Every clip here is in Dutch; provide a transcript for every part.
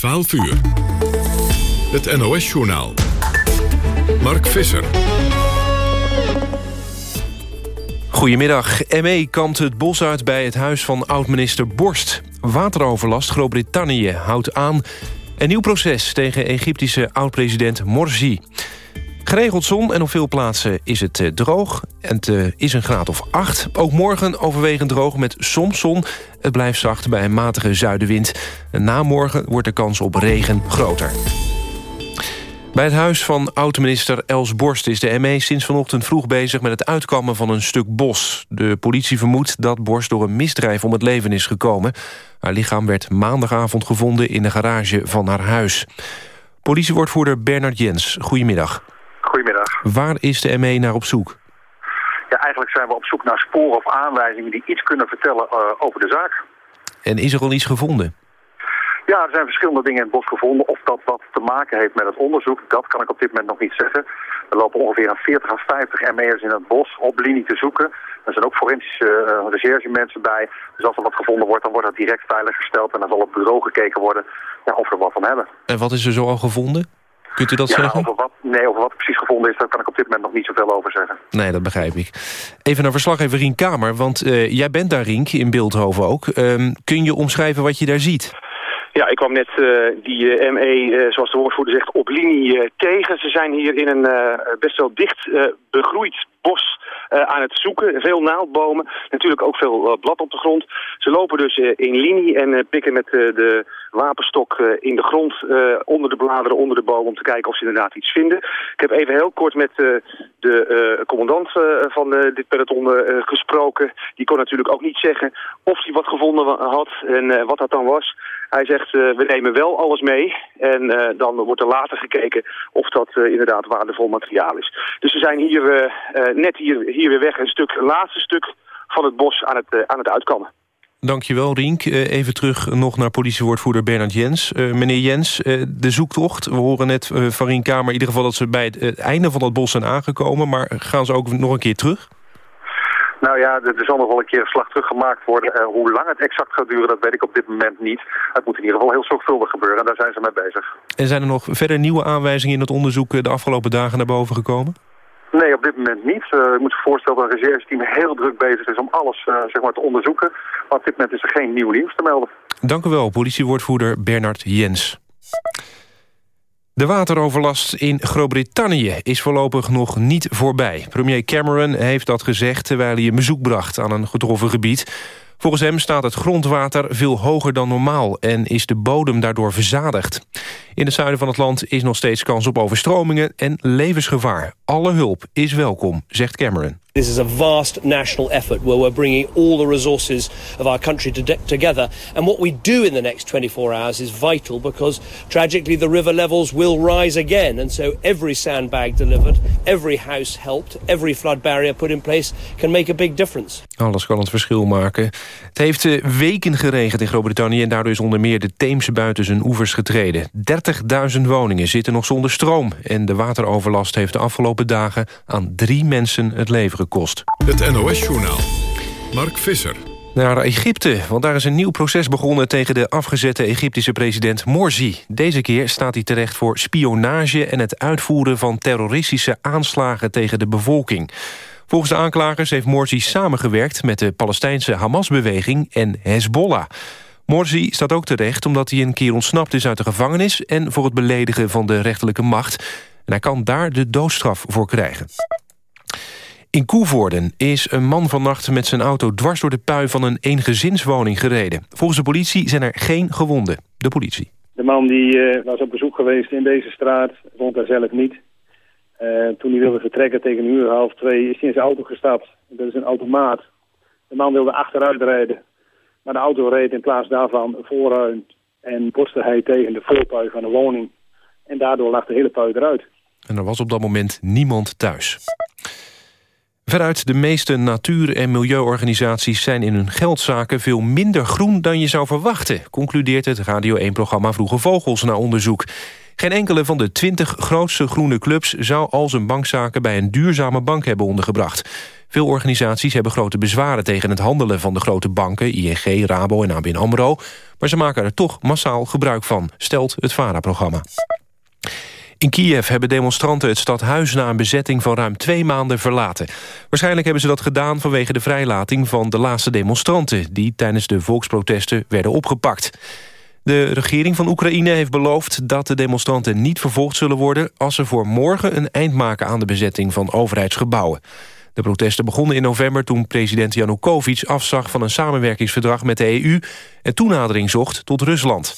12 uur. Het NOS-journaal. Mark Visser. Goedemiddag. ME kampt het bos uit bij het huis van oud-minister Borst. Wateroverlast Groot-Brittannië houdt aan. Een nieuw proces tegen Egyptische oud-president Morsi. Geregeld zon en op veel plaatsen is het eh, droog. En het eh, is een graad of 8. Ook morgen overwegend droog met soms zon. Het blijft zacht bij een matige zuidenwind. En na morgen wordt de kans op regen groter. Bij het huis van oud-minister Els Borst is de ME sinds vanochtend vroeg bezig met het uitkammen van een stuk bos. De politie vermoedt dat Borst door een misdrijf om het leven is gekomen. Haar lichaam werd maandagavond gevonden in de garage van haar huis. Politiewoordvoerder Bernard Jens, goedemiddag. Waar is de ME naar op zoek? Ja, eigenlijk zijn we op zoek naar sporen of aanwijzingen die iets kunnen vertellen uh, over de zaak. En is er al iets gevonden? Ja, er zijn verschillende dingen in het bos gevonden. Of dat wat te maken heeft met het onderzoek, dat kan ik op dit moment nog niet zeggen. Er lopen ongeveer een 40 à 50 ME'ers in het bos op linie te zoeken. Er zijn ook forensische uh, recherchemensen bij. Dus als er wat gevonden wordt, dan wordt dat direct veiliggesteld. En dan zal op bureau gekeken worden ja, of we er wat van hebben. En wat is er zo al gevonden? Kunt u dat ja, zeggen? Over wat, nee, over wat precies gevonden is, daar kan ik op dit moment nog niet zoveel over zeggen. Nee, dat begrijp ik. Even naar verslaggever Rien Kamer, want uh, jij bent daar, Rink, in Beeldhoven ook. Um, kun je omschrijven wat je daar ziet? Ja, ik kwam net uh, die uh, ME, zoals de woordvoerder zegt, op linie tegen. Ze zijn hier in een best wel dicht begroeid bos aan het zoeken. Veel naaldbomen, natuurlijk ook veel blad op de grond. Ze lopen dus in linie en pikken met de wapenstok in de grond, onder de bladeren, onder de boom... om te kijken of ze inderdaad iets vinden. Ik heb even heel kort met de commandant van dit peloton gesproken. Die kon natuurlijk ook niet zeggen of hij wat gevonden had en wat dat dan was. Hij zegt, we nemen wel alles mee. En dan wordt er later gekeken of dat inderdaad waardevol materiaal is. Dus we zijn hier net hier, hier weer weg een stuk, laatste stuk van het bos aan het, aan het uitkammen. Dankjewel, Rink. even terug nog naar politiewoordvoerder Bernard Jens. meneer Jens, de zoektocht. We horen net van Rien Kamer in ieder geval dat ze bij het, einde van het bos zijn aangekomen. Maar gaan ze ook nog een keer terug? Nou ja, er zal nog wel een keer een slag teruggemaakt worden. Hoe lang het exact gaat duren, dat weet ik op dit moment niet. Het moet in ieder geval heel zorgvuldig gebeuren en daar zijn ze mee bezig. En zijn er nog verder nieuwe aanwijzingen in het onderzoek de afgelopen dagen naar boven gekomen? Nee, op dit moment niet. Uh, ik moet je voorstellen dat het reserveteam heel druk bezig is om alles uh, zeg maar te onderzoeken. Maar op dit moment is er geen nieuw nieuws te melden. Dank u wel, politiewoordvoerder Bernard Jens. De wateroverlast in Groot-Brittannië is voorlopig nog niet voorbij. Premier Cameron heeft dat gezegd terwijl hij een bezoek bracht aan een getroffen gebied. Volgens hem staat het grondwater veel hoger dan normaal... en is de bodem daardoor verzadigd. In het zuiden van het land is nog steeds kans op overstromingen en levensgevaar. Alle hulp is welkom, zegt Cameron. This is a vast national effort where we're bringing all the resources of our country to together. And what we do in the next 24 hours is vital because tragically the river levels will rise again. And so every sandbag delivered, every house helped, every flood barrier put in place can make a big difference. Alles kan het verschil maken. Het heeft weken geregend in Groot-Brittannië en daardoor is onder meer de Theems buiten zijn oevers getreden. 30.000 woningen zitten nog zonder stroom en de wateroverlast heeft de afgelopen dagen aan drie mensen het leven gekost. Het NOS-journaal. Mark Visser. Naar Egypte, want daar is een nieuw proces begonnen... tegen de afgezette Egyptische president Morsi. Deze keer staat hij terecht voor spionage... en het uitvoeren van terroristische aanslagen tegen de bevolking. Volgens de aanklagers heeft Morsi samengewerkt... met de Palestijnse Hamas-beweging en Hezbollah. Morsi staat ook terecht omdat hij een keer ontsnapt is uit de gevangenis... en voor het beledigen van de rechterlijke macht. En hij kan daar de doodstraf voor krijgen. In Koevoorden is een man vannacht met zijn auto dwars door de pui van een eengezinswoning gereden. Volgens de politie zijn er geen gewonden. De politie. De man die uh, was op bezoek geweest in deze straat, vond daar zelf niet. Uh, toen hij wilde vertrekken tegen een uur half twee is hij in zijn auto gestapt. Dat is een automaat. De man wilde achteruit rijden. Maar de auto reed in plaats daarvan vooruit en botste hij tegen de voorpui van de woning. En daardoor lag de hele pui eruit. En er was op dat moment niemand thuis. Veruit de meeste natuur- en milieuorganisaties zijn in hun geldzaken veel minder groen dan je zou verwachten, concludeert het Radio 1-programma Vroege Vogels na onderzoek. Geen enkele van de twintig grootste groene clubs zou al zijn bankzaken bij een duurzame bank hebben ondergebracht. Veel organisaties hebben grote bezwaren tegen het handelen van de grote banken... ING, Rabo en ABN AMRO, maar ze maken er toch massaal gebruik van... stelt het VARA-programma. In Kiev hebben demonstranten het stadhuis na een bezetting van ruim twee maanden verlaten. Waarschijnlijk hebben ze dat gedaan vanwege de vrijlating van de laatste demonstranten... die tijdens de volksprotesten werden opgepakt. De regering van Oekraïne heeft beloofd dat de demonstranten niet vervolgd zullen worden... als ze voor morgen een eind maken aan de bezetting van overheidsgebouwen. De protesten begonnen in november toen president Janukovic afzag van een samenwerkingsverdrag met de EU... en toenadering zocht tot Rusland.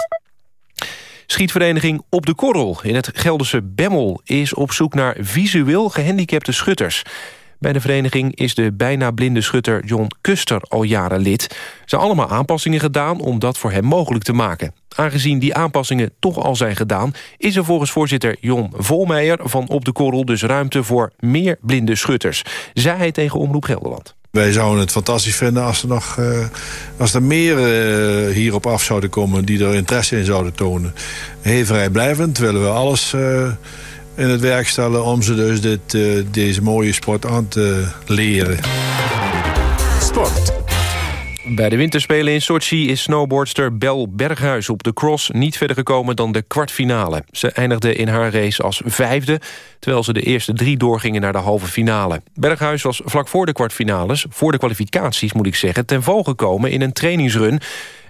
Schietvereniging Op de Korrel in het Gelderse Bemmel... is op zoek naar visueel gehandicapte schutters. Bij de vereniging is de bijna blinde schutter John Kuster al jaren lid. Er zijn allemaal aanpassingen gedaan om dat voor hem mogelijk te maken. Aangezien die aanpassingen toch al zijn gedaan... is er volgens voorzitter Jon Volmeijer van Op de Korrel... dus ruimte voor meer blinde schutters. Zij hij tegen Omroep Gelderland. Wij zouden het fantastisch vinden als er, nog, uh, als er meer uh, hierop af zouden komen... die er interesse in zouden tonen. Heel vrijblijvend willen we alles uh, in het werk stellen... om ze dus dit, deze mooie sport aan te leren. Sport. Bij de winterspelen in Sochi is snowboardster Bel Berghuis op de cross niet verder gekomen dan de kwartfinale. Ze eindigde in haar race als vijfde, terwijl ze de eerste drie doorgingen naar de halve finale. Berghuis was vlak voor de kwartfinales, voor de kwalificaties moet ik zeggen, ten val gekomen in een trainingsrun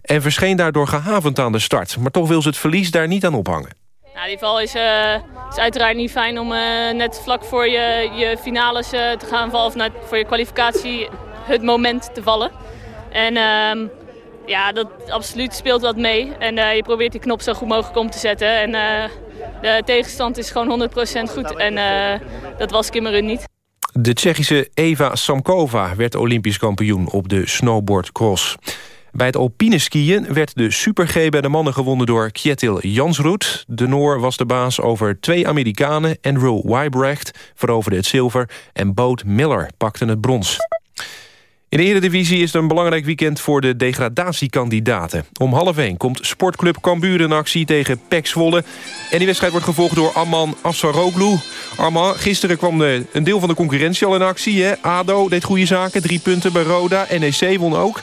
en verscheen daardoor gehavend aan de start. Maar toch wil ze het verlies daar niet aan ophangen. Nou, die val is, is uiteraard niet fijn om uh, net vlak voor je, je finales uh, te gaan vallen... of net voor je kwalificatie het moment te vallen. En uh, ja, dat absoluut speelt wat mee. En uh, je probeert die knop zo goed mogelijk om te zetten. En uh, de tegenstand is gewoon 100% goed. En uh, dat was Kimmerun niet. De Tsjechische Eva Samkova werd olympisch kampioen op de snowboardcross. Bij het alpine skiën werd de Super G bij de mannen gewonnen door Kjetil Jansroet. De Noor was de baas over twee Amerikanen. Andrew Wybrecht veroverde het zilver en Boot Miller pakte het brons. In de Eredivisie is het een belangrijk weekend voor de degradatiekandidaten. Om half 1 komt Sportclub Cambuur in actie tegen PEC Zwolle. En die wedstrijd wordt gevolgd door Amman Afsaroglu. Arman, gisteren kwam de, een deel van de concurrentie al in actie. Hè? ADO deed goede zaken, drie punten bij Roda. NEC won ook.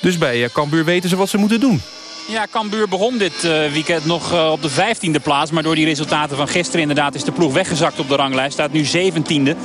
Dus bij eh, Cambuur weten ze wat ze moeten doen. Ja, Cambuur begon dit uh, weekend nog uh, op de 15e plaats. Maar door die resultaten van gisteren inderdaad is de ploeg weggezakt op de ranglijst. Staat nu 17e.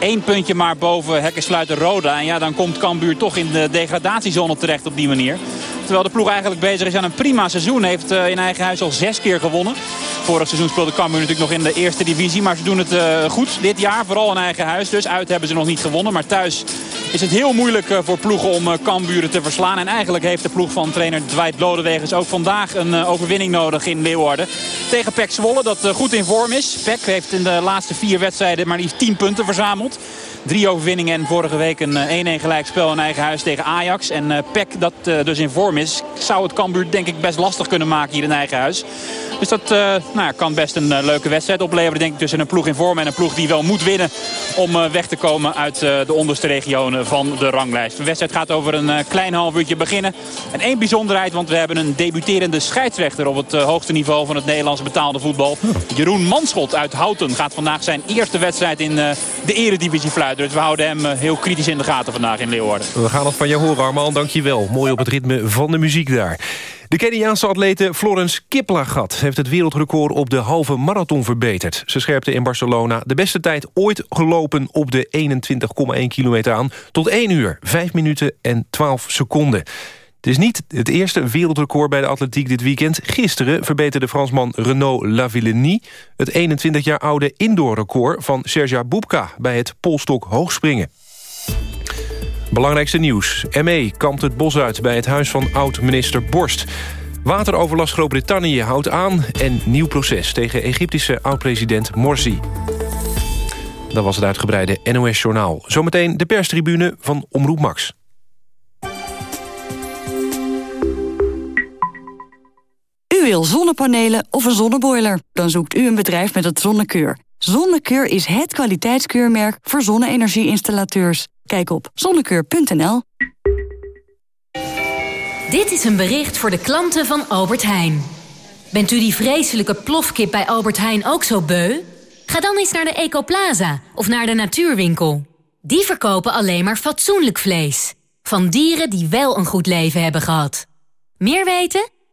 Eén puntje maar boven Hekkensluiter Roda. En ja, dan komt Cambuur toch in de degradatiezone terecht op die manier. Terwijl de ploeg eigenlijk bezig is aan een prima seizoen. Heeft uh, in eigen huis al zes keer gewonnen. Vorig seizoen speelde Cambuur natuurlijk nog in de eerste divisie. Maar ze doen het uh, goed dit jaar. Vooral in eigen huis. Dus uit hebben ze nog niet gewonnen. Maar thuis is het heel moeilijk uh, voor ploegen om uh, Camburen te verslaan. En eigenlijk heeft de ploeg van trainer Dwight Lodewegers ook vandaag een overwinning nodig in Leeuwarden. Tegen Pek Zwolle dat goed in vorm is. Pek heeft in de laatste vier wedstrijden maar liefst 10 punten verzameld. Drie overwinningen en vorige week een 1-1 gelijkspel in eigen huis tegen Ajax. En uh, Peck dat uh, dus in vorm is, zou het Cambuur denk ik best lastig kunnen maken hier in eigen huis. Dus dat nou ja, kan best een leuke wedstrijd opleveren denk ik tussen een ploeg in vorm en een ploeg die wel moet winnen. Om weg te komen uit de onderste regionen van de ranglijst. De wedstrijd gaat over een klein half uurtje beginnen. En één bijzonderheid, want we hebben een debuterende scheidsrechter op het hoogste niveau van het Nederlandse betaalde voetbal. Jeroen Manschot uit Houten gaat vandaag zijn eerste wedstrijd in de eredivisie fluiten. Dus we houden hem heel kritisch in de gaten vandaag in Leeuwarden. We gaan het van jou horen, Arman. Dankjewel. Mooi op het ritme van de muziek daar. De Keniaanse atlete Florence Kiplagat heeft het wereldrecord op de halve marathon verbeterd. Ze scherpte in Barcelona de beste tijd ooit gelopen op de 21,1 kilometer aan... tot 1 uur, 5 minuten en 12 seconden. Het is niet het eerste wereldrecord bij de atletiek dit weekend. Gisteren verbeterde Fransman Renaud Lavillenie... het 21 jaar oude indoorrecord van Serja Bubka... bij het polstok hoogspringen. Belangrijkste nieuws. ME kampt het bos uit bij het huis van oud-minister Borst. Wateroverlast Groot-Brittannië houdt aan... en nieuw proces tegen Egyptische oud-president Morsi. Dat was het uitgebreide NOS-journaal. Zometeen de perstribune van Omroep Max. Wil zonnepanelen of een zonneboiler? Dan zoekt u een bedrijf met het Zonnekeur. Zonnekeur is het kwaliteitskeurmerk voor zonne-energie-installateurs. Kijk op zonnekeur.nl. Dit is een bericht voor de klanten van Albert Heijn. Bent u die vreselijke plofkip bij Albert Heijn ook zo beu? Ga dan eens naar de Ecoplaza of naar de Natuurwinkel. Die verkopen alleen maar fatsoenlijk vlees. Van dieren die wel een goed leven hebben gehad. Meer weten?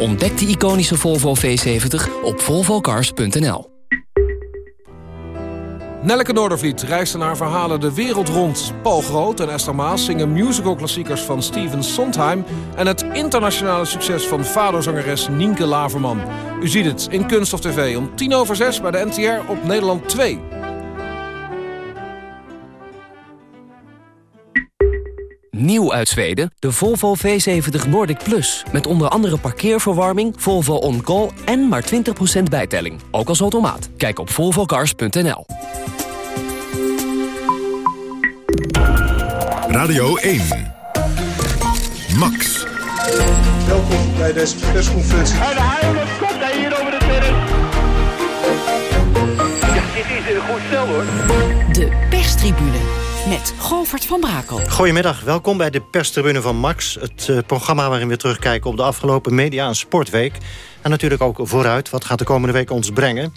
Ontdek de iconische Volvo V70 op volvocars.nl. Nelleke Noordervliet reisde naar verhalen de wereld rond. Paul Groot en Esther Maas zingen musicalklassiekers van Steven Sondheim... en het internationale succes van fado-zangeres Nienke Laverman. U ziet het in Kunst of TV om tien over zes bij de NTR op Nederland 2. Nieuw uit Zweden, de Volvo V70 Nordic Plus. Met onder andere parkeerverwarming, Volvo On Call en maar 20% bijtelling. Ook als automaat. Kijk op volvocars.nl. Radio 1. Max. Welkom bij deze persconferentie. En de Haarlem komt hij hier over de terrein. Ja, dit is een goed stel hoor. De perstribune met Govert van Brakel. Goedemiddag, welkom bij de perstribune van Max. Het uh, programma waarin we terugkijken op de afgelopen media- en sportweek. En natuurlijk ook vooruit, wat gaat de komende week ons brengen.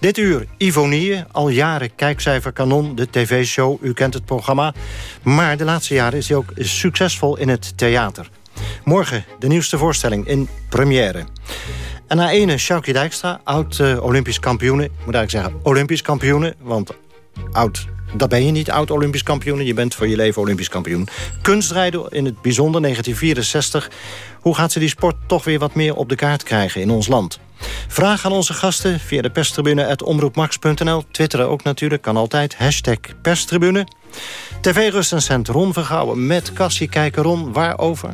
Dit uur Ivonie, al jaren kijkcijfer kanon, de tv-show. U kent het programma. Maar de laatste jaren is hij ook succesvol in het theater. Morgen de nieuwste voorstelling in première. En na ene Sjoukje Dijkstra, oud-Olympisch uh, kampioene. Ik moet eigenlijk zeggen Olympisch kampioene, want oud dat ben je niet, oud-Olympisch kampioen. Je bent voor je leven Olympisch kampioen. Kunstrijden in het bijzonder, 1964. Hoe gaat ze die sport toch weer wat meer op de kaart krijgen in ons land? Vraag aan onze gasten via de perstribune.omroepmax.nl. Twitteren ook natuurlijk, kan altijd. Hashtag perstribune. TV-recensent Ron Vergouwen met Cassie Kijker. Ron, waarover?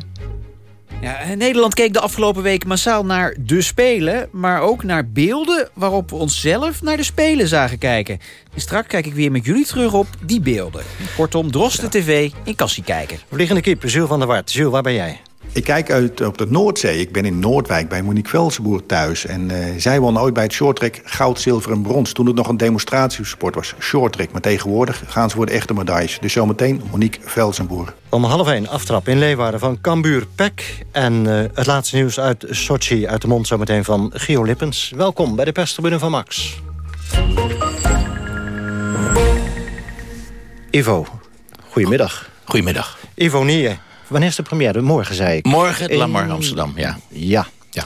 Ja, Nederland keek de afgelopen week massaal naar de Spelen... maar ook naar beelden waarop we onszelf naar de Spelen zagen kijken. En straks kijk ik weer met jullie terug op die beelden. Kortom, Drosten TV in Kassie kijken. Vliegende kip, Jules van der Wart. Jules, waar ben jij? Ik kijk uit op de Noordzee. Ik ben in Noordwijk bij Monique Velsenboer thuis. En uh, zij won ooit bij het shorttrack goud, zilver en brons. Toen het nog een demonstratiesport was, shorttrack. Maar tegenwoordig gaan ze voor de echte medailles. Dus zometeen Monique Velsenboer. Om half één aftrap in Leeuwarden van Cambuur Pek. En uh, het laatste nieuws uit Sochi, uit de mond zometeen van Gio Lippens. Welkom bij de perstribune van Max. Ivo, goedemiddag. Goedemiddag. Ivo Nier. Wanneer is de première? Morgen, zei ik. Morgen, in... Lamar Amsterdam, ja. Ja. ja.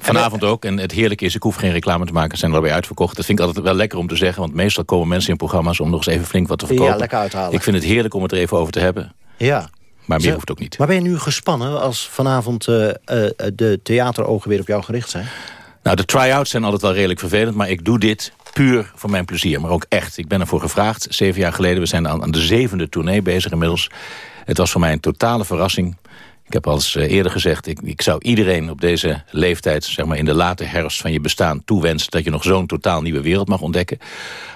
Vanavond ook. En het heerlijke is, ik hoef geen reclame te maken. Ze zijn er alweer uitverkocht. Dat vind ik altijd wel lekker om te zeggen. Want meestal komen mensen in programma's om nog eens even flink wat te verkopen. Ja, lekker uithalen. Ik vind het heerlijk om het er even over te hebben. Ja. Maar meer Zo, hoeft ook niet. Maar ben je nu gespannen als vanavond uh, uh, de theaterogen weer op jou gericht zijn? Nou, de try-outs zijn altijd wel redelijk vervelend. Maar ik doe dit puur voor mijn plezier. Maar ook echt. Ik ben ervoor gevraagd. Zeven jaar geleden. We zijn aan, aan de zevende tournee bezig inmiddels. Het was voor mij een totale verrassing. Ik heb al eens eerder gezegd, ik, ik, zou iedereen op deze leeftijd... zeg maar in de late herfst van je bestaan toewensen... dat je nog zo'n totaal nieuwe wereld mag ontdekken.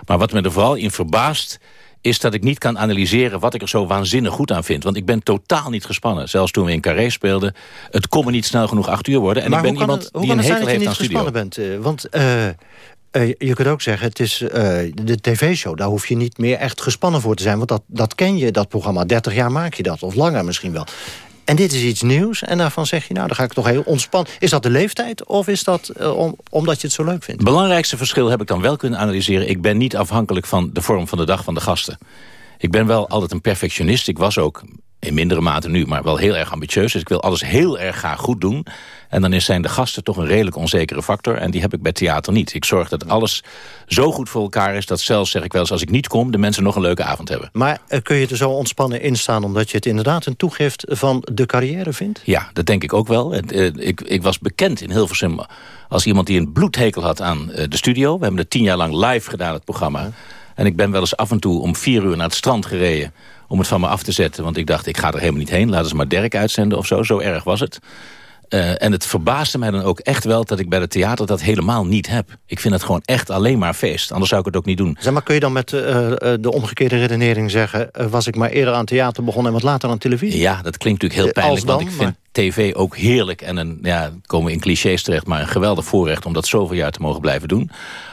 Maar wat me er vooral in verbaast is dat ik niet kan analyseren wat ik er zo waanzinnig goed aan vind. Want ik ben totaal niet gespannen. Zelfs toen we in Carré speelden, het kon me niet snel genoeg acht uur worden. En maar ik ben iemand het, die een hekel heeft aan studio. studio. Bent, uh, want uh, uh, je kunt ook zeggen, het is de tv-show. Daar hoef je niet meer echt gespannen voor te zijn. Want dat, dat ken je, dat programma. 30 jaar maak je dat, of langer misschien wel. En dit is iets nieuws en daarvan zeg je, nou, dan ga ik toch heel ontspannen. Is dat de leeftijd of is dat om, omdat je het zo leuk vindt? Belangrijkste verschil heb ik dan wel kunnen analyseren. Ik ben niet afhankelijk van de vorm van de dag van de gasten. Ik ben wel altijd een perfectionist. Ik was ook in mindere mate nu, maar wel heel erg ambitieus. Dus ik wil alles heel erg graag goed doen. En dan zijn de gasten toch een redelijk onzekere factor. En die heb ik bij theater niet. Ik zorg dat alles zo goed voor elkaar is... dat zelfs, zeg ik wel eens, als ik niet kom... de mensen nog een leuke avond hebben. Maar uh, kun je er zo ontspannen in staan... omdat je het inderdaad een toegift van de carrière vindt? Ja, dat denk ik ook wel. Uh, ik, ik was bekend in Hilversum als iemand die een bloedhekel had aan uh, de studio. We hebben het tien jaar lang live gedaan, het programma. En ik ben wel eens af en toe om vier uur naar het strand gereden om het van me af te zetten. Want ik dacht, ik ga er helemaal niet heen. Laten ze maar Dirk uitzenden of zo. Zo erg was het. Uh, en het verbaasde mij dan ook echt wel dat ik bij het theater dat helemaal niet heb. Ik vind het gewoon echt alleen maar feest. Anders zou ik het ook niet doen. Zeg maar, kun je dan met uh, de omgekeerde redenering zeggen... was ik maar eerder aan theater begonnen en wat later aan televisie? Ja, dat klinkt natuurlijk heel pijnlijk. Dan, want ik vind tv ook heerlijk. En een, ja, komen we in clichés terecht, maar een geweldig voorrecht... om dat zoveel jaar te mogen blijven doen.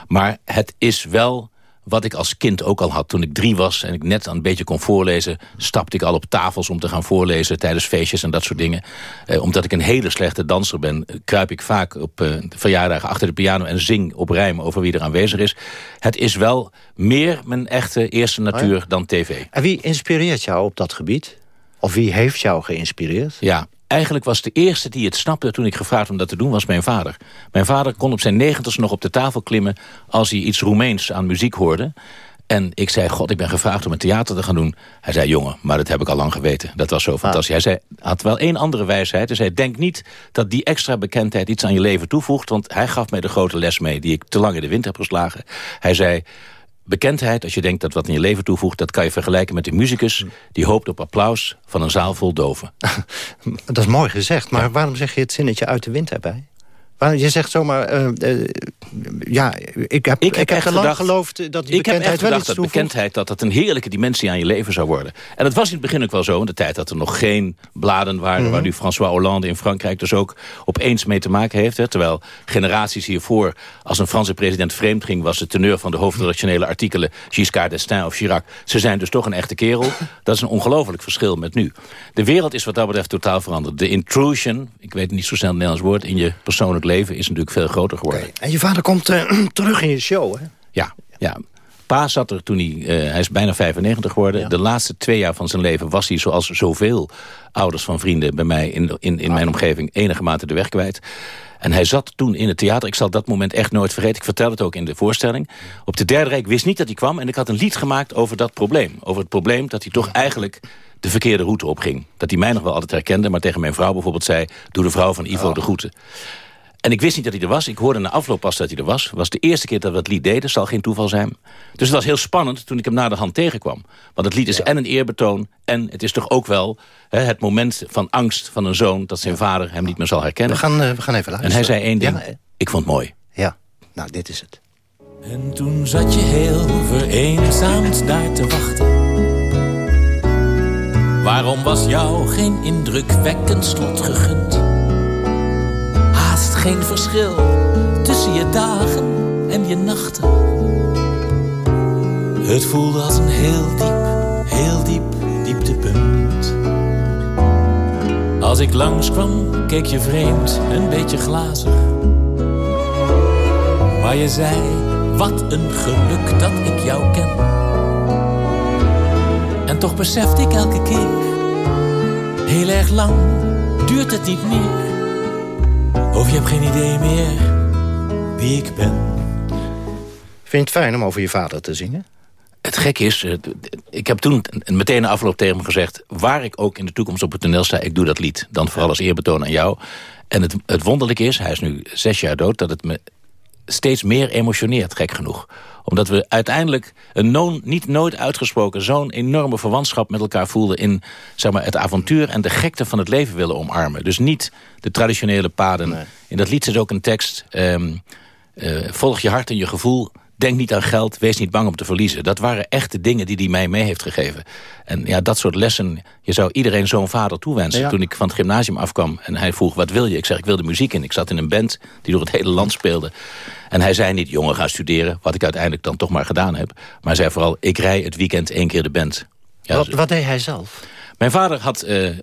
Maar het is wel wat ik als kind ook al had. Toen ik drie was en ik net een beetje kon voorlezen... stapte ik al op tafels om te gaan voorlezen tijdens feestjes en dat soort dingen. Eh, omdat ik een hele slechte danser ben... kruip ik vaak op uh, verjaardagen achter de piano... en zing op rijm over wie er aanwezig is. Het is wel meer mijn echte eerste natuur oh dan tv. En wie inspireert jou op dat gebied? Of wie heeft jou geïnspireerd? Ja, eigenlijk was de eerste die het snapte toen ik gevraagd om dat te doen, was mijn vader. Mijn vader kon op zijn negentigste nog op de tafel klimmen als hij iets Roemeens aan muziek hoorde. En ik zei, god, ik ben gevraagd om een theater te gaan doen. Hij zei, jongen, maar dat heb ik al lang geweten. Dat was zo fantastisch. Hij zei, had wel één andere wijsheid. Hij zei, denk niet dat die extra bekendheid iets aan je leven toevoegt. Want hij gaf mij de grote les mee die ik te lang in de wind heb geslagen. Hij zei, bekendheid, als je denkt dat wat in je leven toevoegt... dat kan je vergelijken met een muzikus die hoopt op applaus van een zaal vol doven. dat is mooi gezegd, maar waarom zeg je het zinnetje uit de wind erbij? Je zegt zomaar, uh, ja, ik heb, ik heb, ik heb lang gedacht, geloofd dat die ik bekendheid heb gedacht dat bekendheid dat het een heerlijke dimensie aan je leven zou worden. En dat was in het begin ook wel zo, in de tijd dat er nog geen bladen waren... Mhm. waar nu François Hollande in Frankrijk dus ook opeens mee te maken heeft. Hè, terwijl generaties hiervoor, als een Franse president vreemd ging... was de teneur van de hoofdredactionele artikelen Giscard d'Estaing of Chirac. Ze zijn dus toch een echte kerel. Dat is een ongelooflijk verschil met nu. De wereld is wat dat betreft totaal veranderd. De intrusion, ik weet niet zo snel het Nederlands woord... in je persoonlijk leven is natuurlijk veel groter geworden. En je vader komt uh, terug in je show, hè? Ja, ja. Pa zat er toen hij... Uh, hij is bijna 95 geworden. De laatste twee jaar van zijn leven was hij, zoals zoveel ouders van vrienden... bij mij in, in, in mijn omgeving enige mate de weg kwijt. En hij zat toen in het theater. Ik zal dat moment echt nooit vergeten. Ik vertel het ook in de voorstelling. Op de derde rij, ik wist niet dat hij kwam. En ik had een lied gemaakt over dat probleem. Over het probleem dat hij toch eigenlijk de verkeerde route opging. Dat hij mij nog wel altijd herkende, maar tegen mijn vrouw bijvoorbeeld zei... doe de vrouw van Ivo de groeten. En ik wist niet dat hij er was. Ik hoorde na afloop pas dat hij er was. Het was de eerste keer dat we het lied deden. zal geen toeval zijn. Dus het was heel spannend toen ik hem na de hand tegenkwam. Want het lied is en een eerbetoon... en het is toch ook wel hè, het moment van angst van een zoon... dat zijn vader hem niet meer zal herkennen. We gaan, uh, we gaan even luisteren. En hij zei één ding. Ja, ik vond het mooi. Ja, nou, dit is het. En toen zat je heel vereenzaamd daar te wachten. Waarom was jou geen indrukwekkend slot gegund? Geen verschil tussen je dagen en je nachten. Het voelde als een heel diep, heel diep dieptepunt. Als ik langskwam, keek je vreemd, een beetje glazig. Maar je zei, wat een geluk dat ik jou ken. En toch besefte ik elke keer, heel erg lang duurt het niet meer of je hebt geen idee meer wie ik ben. Vind je het fijn om over je vader te zingen? Het gek is, eh, ik heb toen meteen na afloop tegen hem gezegd... waar ik ook in de toekomst op het toneel sta, ik doe dat lied. Dan vooral als eerbetoon aan jou. En het, het wonderlijke is, hij is nu zes jaar dood... dat het me steeds meer emotioneert, gek genoeg omdat we uiteindelijk een niet nooit uitgesproken... zo'n enorme verwantschap met elkaar voelden... in zeg maar, het avontuur en de gekte van het leven willen omarmen. Dus niet de traditionele paden. In dat lied zit ook een tekst... Um, volg je hart en je gevoel Denk niet aan geld, wees niet bang om te verliezen. Dat waren echte dingen die hij mij mee heeft gegeven. En ja, dat soort lessen, je zou iedereen zo'n vader toewensen. Toen ik van het gymnasium afkwam en hij vroeg, wat wil je? Ik zeg, ik wil de muziek in. Ik zat in een band die door het hele land speelde. En hij zei niet, jongen, ga studeren. Wat ik uiteindelijk dan toch maar gedaan heb. Maar hij zei vooral, ik rij het weekend één keer de band. Ja, wat, wat deed hij zelf? Mijn vader had uh, uh,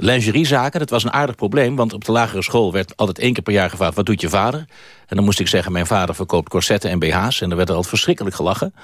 lingeriezaken. Dat was een aardig probleem, want op de lagere school werd altijd één keer per jaar gevraagd... wat doet je vader? En dan moest ik zeggen, mijn vader verkoopt corsetten en BH's. En dan werd er altijd verschrikkelijk gelachen.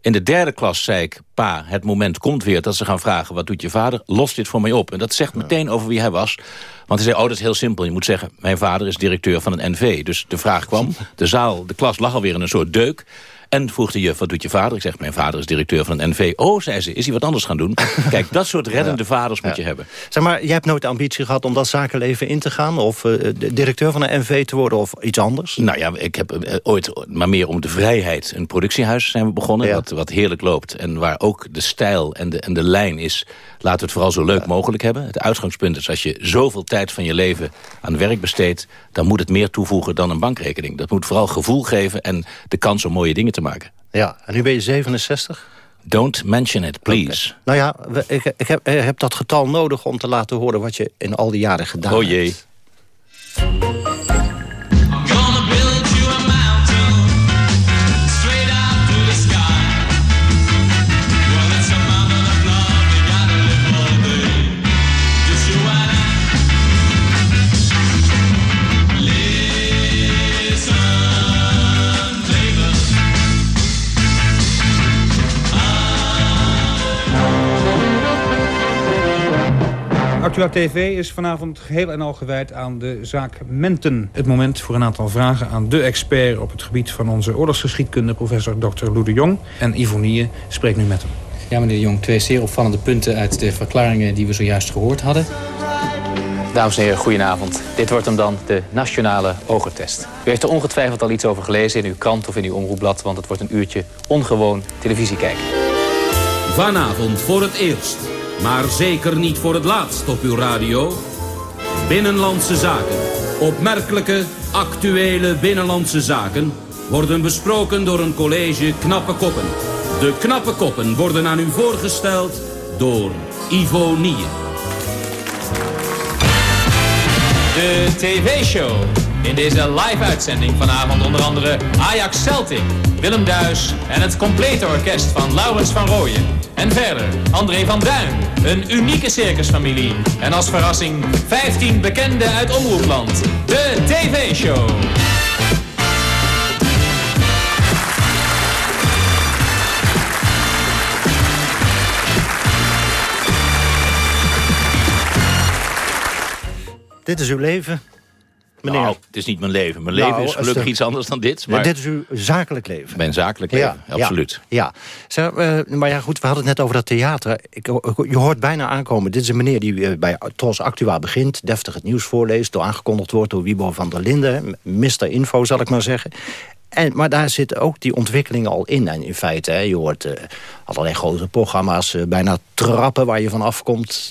In de derde klas zei ik, pa, het moment komt weer dat ze gaan vragen... wat doet je vader? Los dit voor mij op. En dat zegt meteen over wie hij was. Want hij zei, oh, dat is heel simpel. Je moet zeggen, mijn vader is directeur van een NV. Dus de vraag kwam, de zaal, de klas lag alweer in een soort deuk. En vroeg de juf, wat doet je vader? Ik zeg, mijn vader is directeur van een NV. Oh, zei ze, is hij wat anders gaan doen? Kijk, dat soort reddende vaders moet je hebben. Zeg maar, jij hebt nooit de ambitie gehad om dat zakenleven in te gaan? Of uh, directeur van een NV te worden of iets anders? Nou ja, ik heb uh, ooit, maar meer om de vrijheid. Een productiehuis zijn we begonnen, wat, wat heerlijk loopt. En waar ook de stijl en de, en de lijn is... laten we het vooral zo leuk mogelijk hebben. Het uitgangspunt is, als je zoveel tijd van je leven aan werk besteedt... dan moet het meer toevoegen dan een bankrekening. Dat moet vooral gevoel geven en de kans om mooie dingen te maken. Ja, en nu ben je 67? Don't mention it, please. Nou ja, ik, ik, heb, ik, heb, dat getal nodig om te laten horen... wat je in al die jaren gedaan hebt. Oh jee. Actua TV is vanavond geheel en al gewijd aan de zaak Menten. Het moment voor een aantal vragen aan de expert op het gebied van onze oorlogsgeschiedkunde, professor Dr. Lou de Jong. En Ivonie spreekt nu met hem. Ja, meneer de Jong, twee zeer opvallende punten uit de verklaringen die we zojuist gehoord hadden. Dames en heren, goedenavond. Dit wordt hem dan, de nationale ogertest. U heeft er ongetwijfeld al iets over gelezen in uw krant of in uw omroepblad... want het wordt een uurtje ongewoon televisie kijken. Vanavond voor het eerst maar zeker niet voor het laatst op uw radio. Binnenlandse zaken. Opmerkelijke, actuele binnenlandse zaken worden besproken door een college knappe koppen. De knappe koppen worden aan u voorgesteld door Ivo Nieën. De TV-show. In deze live-uitzending vanavond onder andere Ajax Celtic, Willem Duis en het complete orkest van Laurens van Rooyen. En verder André van Duin, een unieke circusfamilie. En als verrassing 15 bekenden uit Omroepland. De TV-show. Dit is uw leven. Meneer. Nou, het is niet mijn leven. Mijn leven Nou, is gelukkig de- iets anders dan dit. Maar Dit is uw zakelijk leven. mijn zakelijk leven, absoluut. Ja, ja. Zeg, eh, maar ja, goed, we hadden het net over dat theater. Ik, je hoort bijna aankomen. Dit is een meneer die eh, bij Tros Actua begint. Deftig het nieuws voorleest. Door aangekondigd wordt door Wiebo van der Linden. Mr. Info, zal ik maar zeggen. En, maar daar zitten ook die ontwikkelingen al in. En in feite, hè, je hoort eh, allerlei grote programma's. eh, bijna trappen waar je van afkomt.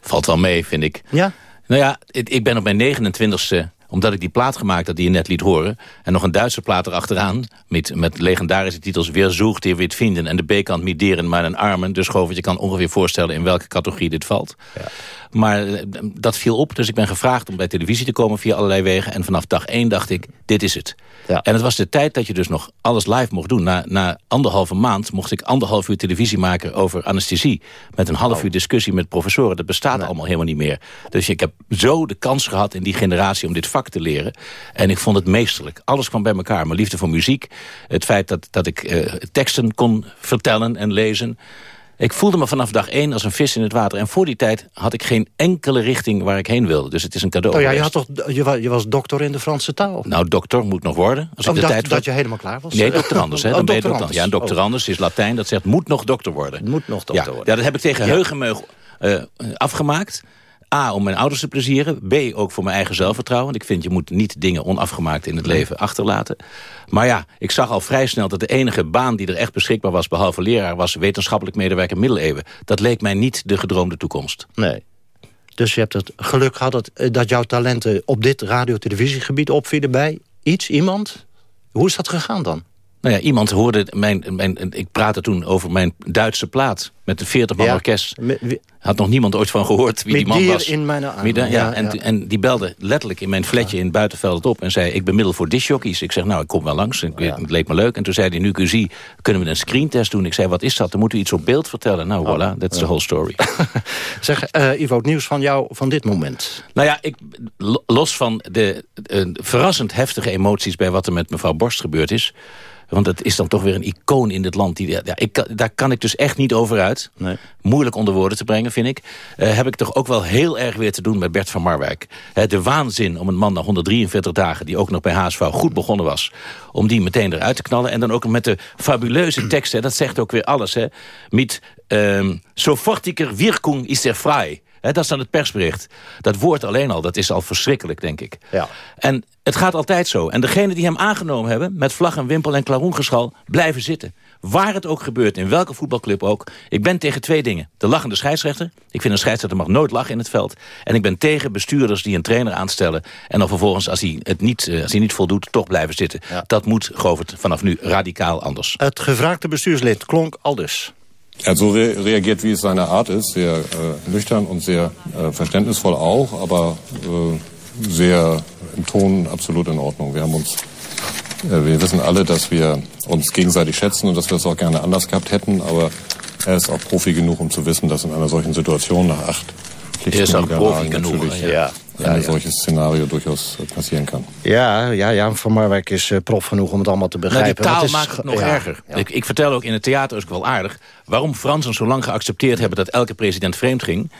Valt wel mee, vind ik. Ja? Nou ja, ik ben op mijn 29ste omdat ik die plaat gemaakt had die je net liet horen... en nog een Duitse plaat erachteraan... met, met legendarische titels Weer zoekt hier wit vinden... en de B-kant met deren maar een armen. Dus je kan ongeveer voorstellen... in welke categorie dit valt. Maar eh, dat viel op, dus ik ben gevraagd om bij televisie te komen... via allerlei wegen. En vanaf dag één dacht ik, dit is het. En het was de tijd dat je dus nog alles live mocht doen. Na, na anderhalve maand mocht ik anderhalf uur televisie maken over anesthesie. Met een half uur discussie met professoren. Dat bestaat allemaal helemaal niet meer. Dus ik heb zo de kans gehad in die generatie om dit vak te leren. En ik vond het meesterlijk. Alles kwam bij elkaar. Mijn liefde voor muziek. Het feit dat, dat ik eh, teksten kon vertellen en lezen. Ik voelde me vanaf dag één als een vis in het water. En voor die tijd had ik geen enkele richting waar ik heen wilde. Dus het is een cadeau Oh ja, je, had toch, je, je was dokter in de Franse taal. Nou, dokter moet nog worden. Als ik Oh, de dat- tijd dat je helemaal klaar was? Nee, dokter anders. Hè. Oh, Dan ben je dokter dokter. Ja, een anders. dokter anders is Latijn. Dat zegt moet nog dokter worden. Moet nog ja. dokter worden. Ja, dat heb ik tegen Ja. heugenmeug eh, afgemaakt. A, om mijn ouders te plezieren. B, ook voor mijn eigen zelfvertrouwen. Want ik vind, je moet niet dingen onafgemaakt in het leven achterlaten. Maar ja, ik zag al vrij snel dat de enige baan die er echt beschikbaar was... behalve leraar, was wetenschappelijk medewerker middeleeuwen. Dat leek mij niet de gedroomde toekomst. Nee. Dus je hebt het geluk gehad dat, eh, dat jouw talenten op dit radio-televisiegebied opvielen bij iets, iemand. Hoe is dat gegaan dan? Nou ja, iemand hoorde mijn, mijn... Ik praatte toen over mijn Duitse plaat... met de 40 man Ja. orkest. Had nog niemand ooit van gehoord wie Met die man was. in mijn armen. Ja, Ja, en, ja. en die belde letterlijk in mijn flatje in Buitenveld op... en zei, ik bemiddel voor disjockeys. Ik zeg, nou, ik kom wel langs. Ik, Het leek me leuk. En toen zei hij, nu ik u zie, kunnen we een screentest doen. Ik zei, wat is dat? Dan moet u iets op beeld vertellen. Nou, voilà, that's the whole story. Zeg, eh, Ivo, het nieuws van jou van dit moment. Nou ja, ik, lo- los van de eh, verrassend heftige emoties... bij wat er met mevrouw Borst gebeurd is... Want het is dan toch weer een icoon in dit land. Die, ja, ik, daar kan ik dus echt niet over uit. Nee. Moeilijk onder woorden te brengen, vind ik. Uh, heb ik toch ook wel heel erg weer te doen met Bert van Marwijk. de waanzin om een man na 143 dagen... die ook nog bij HSV goed begonnen was... om die meteen eruit te knallen. En dan ook met de fabuleuze teksten. Dat zegt ook weer alles. Hè. Met um, sofortiger Wirkung is er dat is dan het persbericht. Dat woord alleen al, dat is al verschrikkelijk, denk ik. Ja. En het gaat altijd zo. En degenen die hem aangenomen hebben... met vlag en wimpel en klaroengeschal, blijven zitten. Waar het ook gebeurt, in welke voetbalclub ook. Ik ben tegen twee dingen. De lachende scheidsrechter. Ik vind een scheidsrechter mag nooit lachen in het veld. En ik ben tegen bestuurders die een trainer aanstellen... en dan vervolgens, als hij, het niet, eh, als hij niet voldoet, toch blijven zitten. Dat moet, Govert, vanaf nu radicaal anders. Het gevraagde bestuurslid klonk al dus. Er hat so re reagiert, wie es seine Art ist, sehr äh, nüchtern und sehr äh, verständnisvoll auch, aber äh, sehr im Ton absolut in Ordnung. Wir haben uns, äh, wir wissen alle, dass wir uns gegenseitig schätzen und dass wir es auch gerne anders gehabt hätten, aber er ist auch Profi genug, um zu wissen, dass in einer solchen Situation nach acht Pflichtspielniederlagen natürlich ja. Ja, een solches scenario durchaus passieren kan. Ja, ja, ja, Van Marwijk is uh, prof genoeg om het allemaal te begrijpen. Nou, de taal maakt het nog erger. Ik, ik, vertel ook in het theater, is ook wel aardig... waarom Fransen zo lang geaccepteerd hebben dat elke president vreemd ging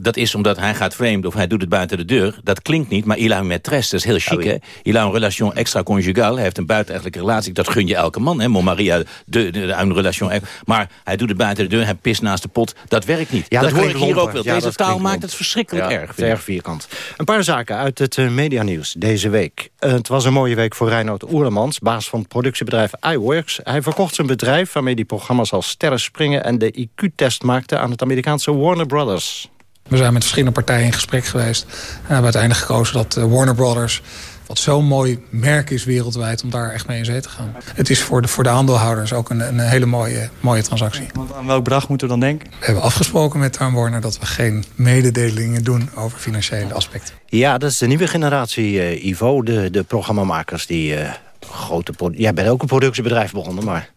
dat is omdat hij gaat vreemd of hij doet het buiten de deur. Dat klinkt niet, maar il a une maîtresse. Dat is heel chic, oh, hè? Il a une relation extra-conjugale. Hij heeft een buitenechtelijke relatie. Dat gun je elke man, hè? Mon Maria, de, de, een relation... Maar hij doet het buiten de deur, hij pist naast de pot. Dat werkt niet. Ja, dat, hoor ik hier ook wel. Deze taal maakt het verschrikkelijk erg. Erg vierkant. Een paar zaken uit het uh, medianieuws deze week. Uh, het was een mooie week voor Reinoud Oerlemans, baas van het productiebedrijf iWorks. Hij verkocht zijn bedrijf waarmee die programma's als Sterren Springen... en de IQ-test maakte aan het Amerikaanse Warner Brothers. We zijn met verschillende partijen in gesprek geweest. En hebben uiteindelijk gekozen dat eh, Warner Brothers wat zo'n mooi merk is wereldwijd om daar echt mee in zee te gaan. Het is voor de, voor de aandeelhouders ook een, een hele mooie, mooie transactie. Want aan welk bedrag moeten we dan denken? We hebben afgesproken met Time Warner dat we geen mededelingen doen over financiële aspecten. Ja, dat is de nieuwe generatie, uh, Ivo. De, de programmamakers die uh, grote... Jij bent ook een productiebedrijf begonnen, maar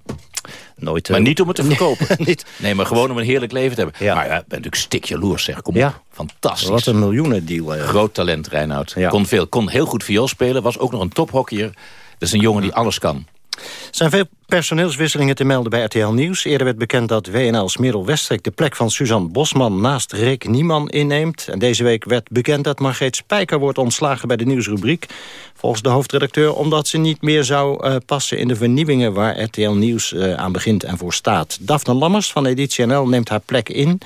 nooit... Maar eh, niet om het te verkopen. niet. Nee, maar gewoon om een heerlijk leven te hebben. Ja. Maar ja, ben natuurlijk stik jaloers, zeg. Kom ja. Fantastisch. Wat een miljoenendeal. Uh. Groot talent, Reinoud. Kon, veel, kon heel goed viool spelen. Was ook nog een tophockeyer. Dat is een jongen die alles kan. Er zijn veel personeelswisselingen te melden bij RTL Nieuws. Eerder werd bekend dat WNL's Merel de plek van Suzanne Bosman naast Rick Nieman inneemt. En deze week werd bekend dat Margreet Spijker wordt ontslagen bij de nieuwsrubriek. Volgens de hoofdredacteur omdat ze niet meer zou uh, passen in de vernieuwingen waar RTL Nieuws uh, aan begint en voor staat. Daphne Lammers van Editie NL neemt haar plek in.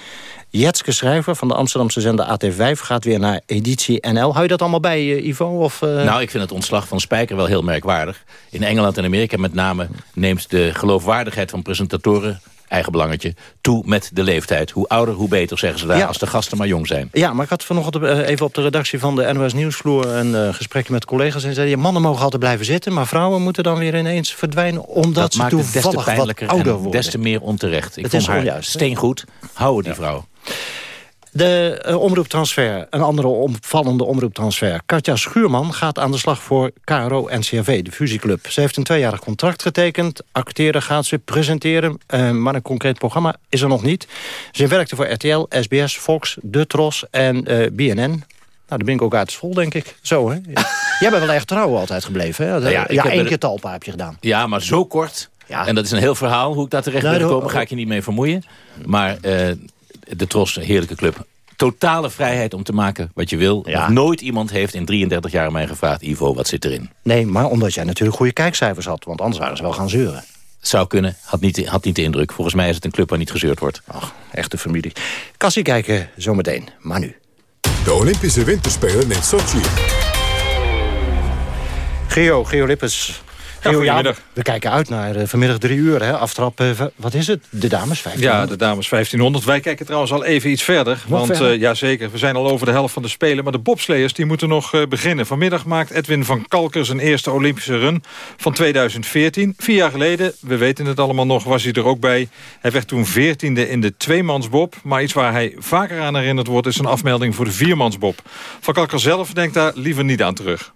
Jetske Schrijver van de Amsterdamse zender AT5 gaat weer naar Editie NL. Hou je dat allemaal bij, uh, Ivo? Of, uh... Nou, ik vind het ontslag van Spijker wel heel merkwaardig. In Engeland en Amerika met name neemt de geloofwaardigheid van presentatoren eigen belangetje, toe met de leeftijd. Hoe ouder, hoe beter, zeggen ze daar, als de gasten maar jong zijn. Ja, maar ik had vanochtend eh, even op de redactie van de NOS Nieuwsvloer... een uh, gesprek met collega's en zeiden... mannen mogen altijd blijven zitten, maar vrouwen moeten dan weer ineens verdwijnen... omdat dat ze toevallig wat ouder worden. des te meer onterecht. Ik het vond is haar onjuist, steengoed, houden die vrouw. De uh, omroeptransfer, een andere opvallende omroeptransfer. Katja Schuurman gaat aan de slag voor KRO-NCRV, de fusieclub. Ze heeft een tweejarig contract getekend. Acteren gaat ze, presenteren. Uh, maar een concreet programma is er nog niet. Ze werkte voor RTL, SBS, Fox, De Tros en uh, BNN. Nou, ben ik ook uit vol, denk ik. Zo, hè? Jij bent wel echt trouw altijd gebleven, hè? Ja, ja één keer talpa heb je gedaan. Ja, maar zo kort. Ja. En dat is een heel verhaal. Hoe ik daar terecht ben gekomen, ga ik je niet mee vermoeien. Maar de Tros, een heerlijke club. Totale vrijheid om te maken wat je wil. Nooit iemand heeft in 33 jaar mij gevraagd... Ivo, wat zit erin? Nee, maar omdat jij natuurlijk goede kijkcijfers had. Want anders waren ze wel gaan zeuren. Zou kunnen, had niet, had niet de indruk. Volgens mij is het een club waar niet gezeurd wordt. Ach, echte familie. Kassie kijken zometeen, maar nu. De Olympische Winterspelen in Sochi. Geo, Geo Lippes, ja, we kijken uit naar uh, vanmiddag drie uur. Hè? Aftrap, uh, wat is het? De dames 1500? Ja, de dames 1500. Wij kijken trouwens al even iets verder. want? Uh, ja, zeker. We zijn al over de helft van de Spelen. Maar de bobsleeërs die moeten nog beginnen. Vanmiddag maakt Edwin van Kalker zijn eerste Olympische run van 2014. Vier jaar geleden, we weten het allemaal nog, was hij er ook bij. Hij werd toen veertiende in de tweemansbob. Maar iets waar hij vaker aan herinnerd wordt... is een afmelding voor de viermansbob. Van Kalker zelf denkt daar liever niet aan terug.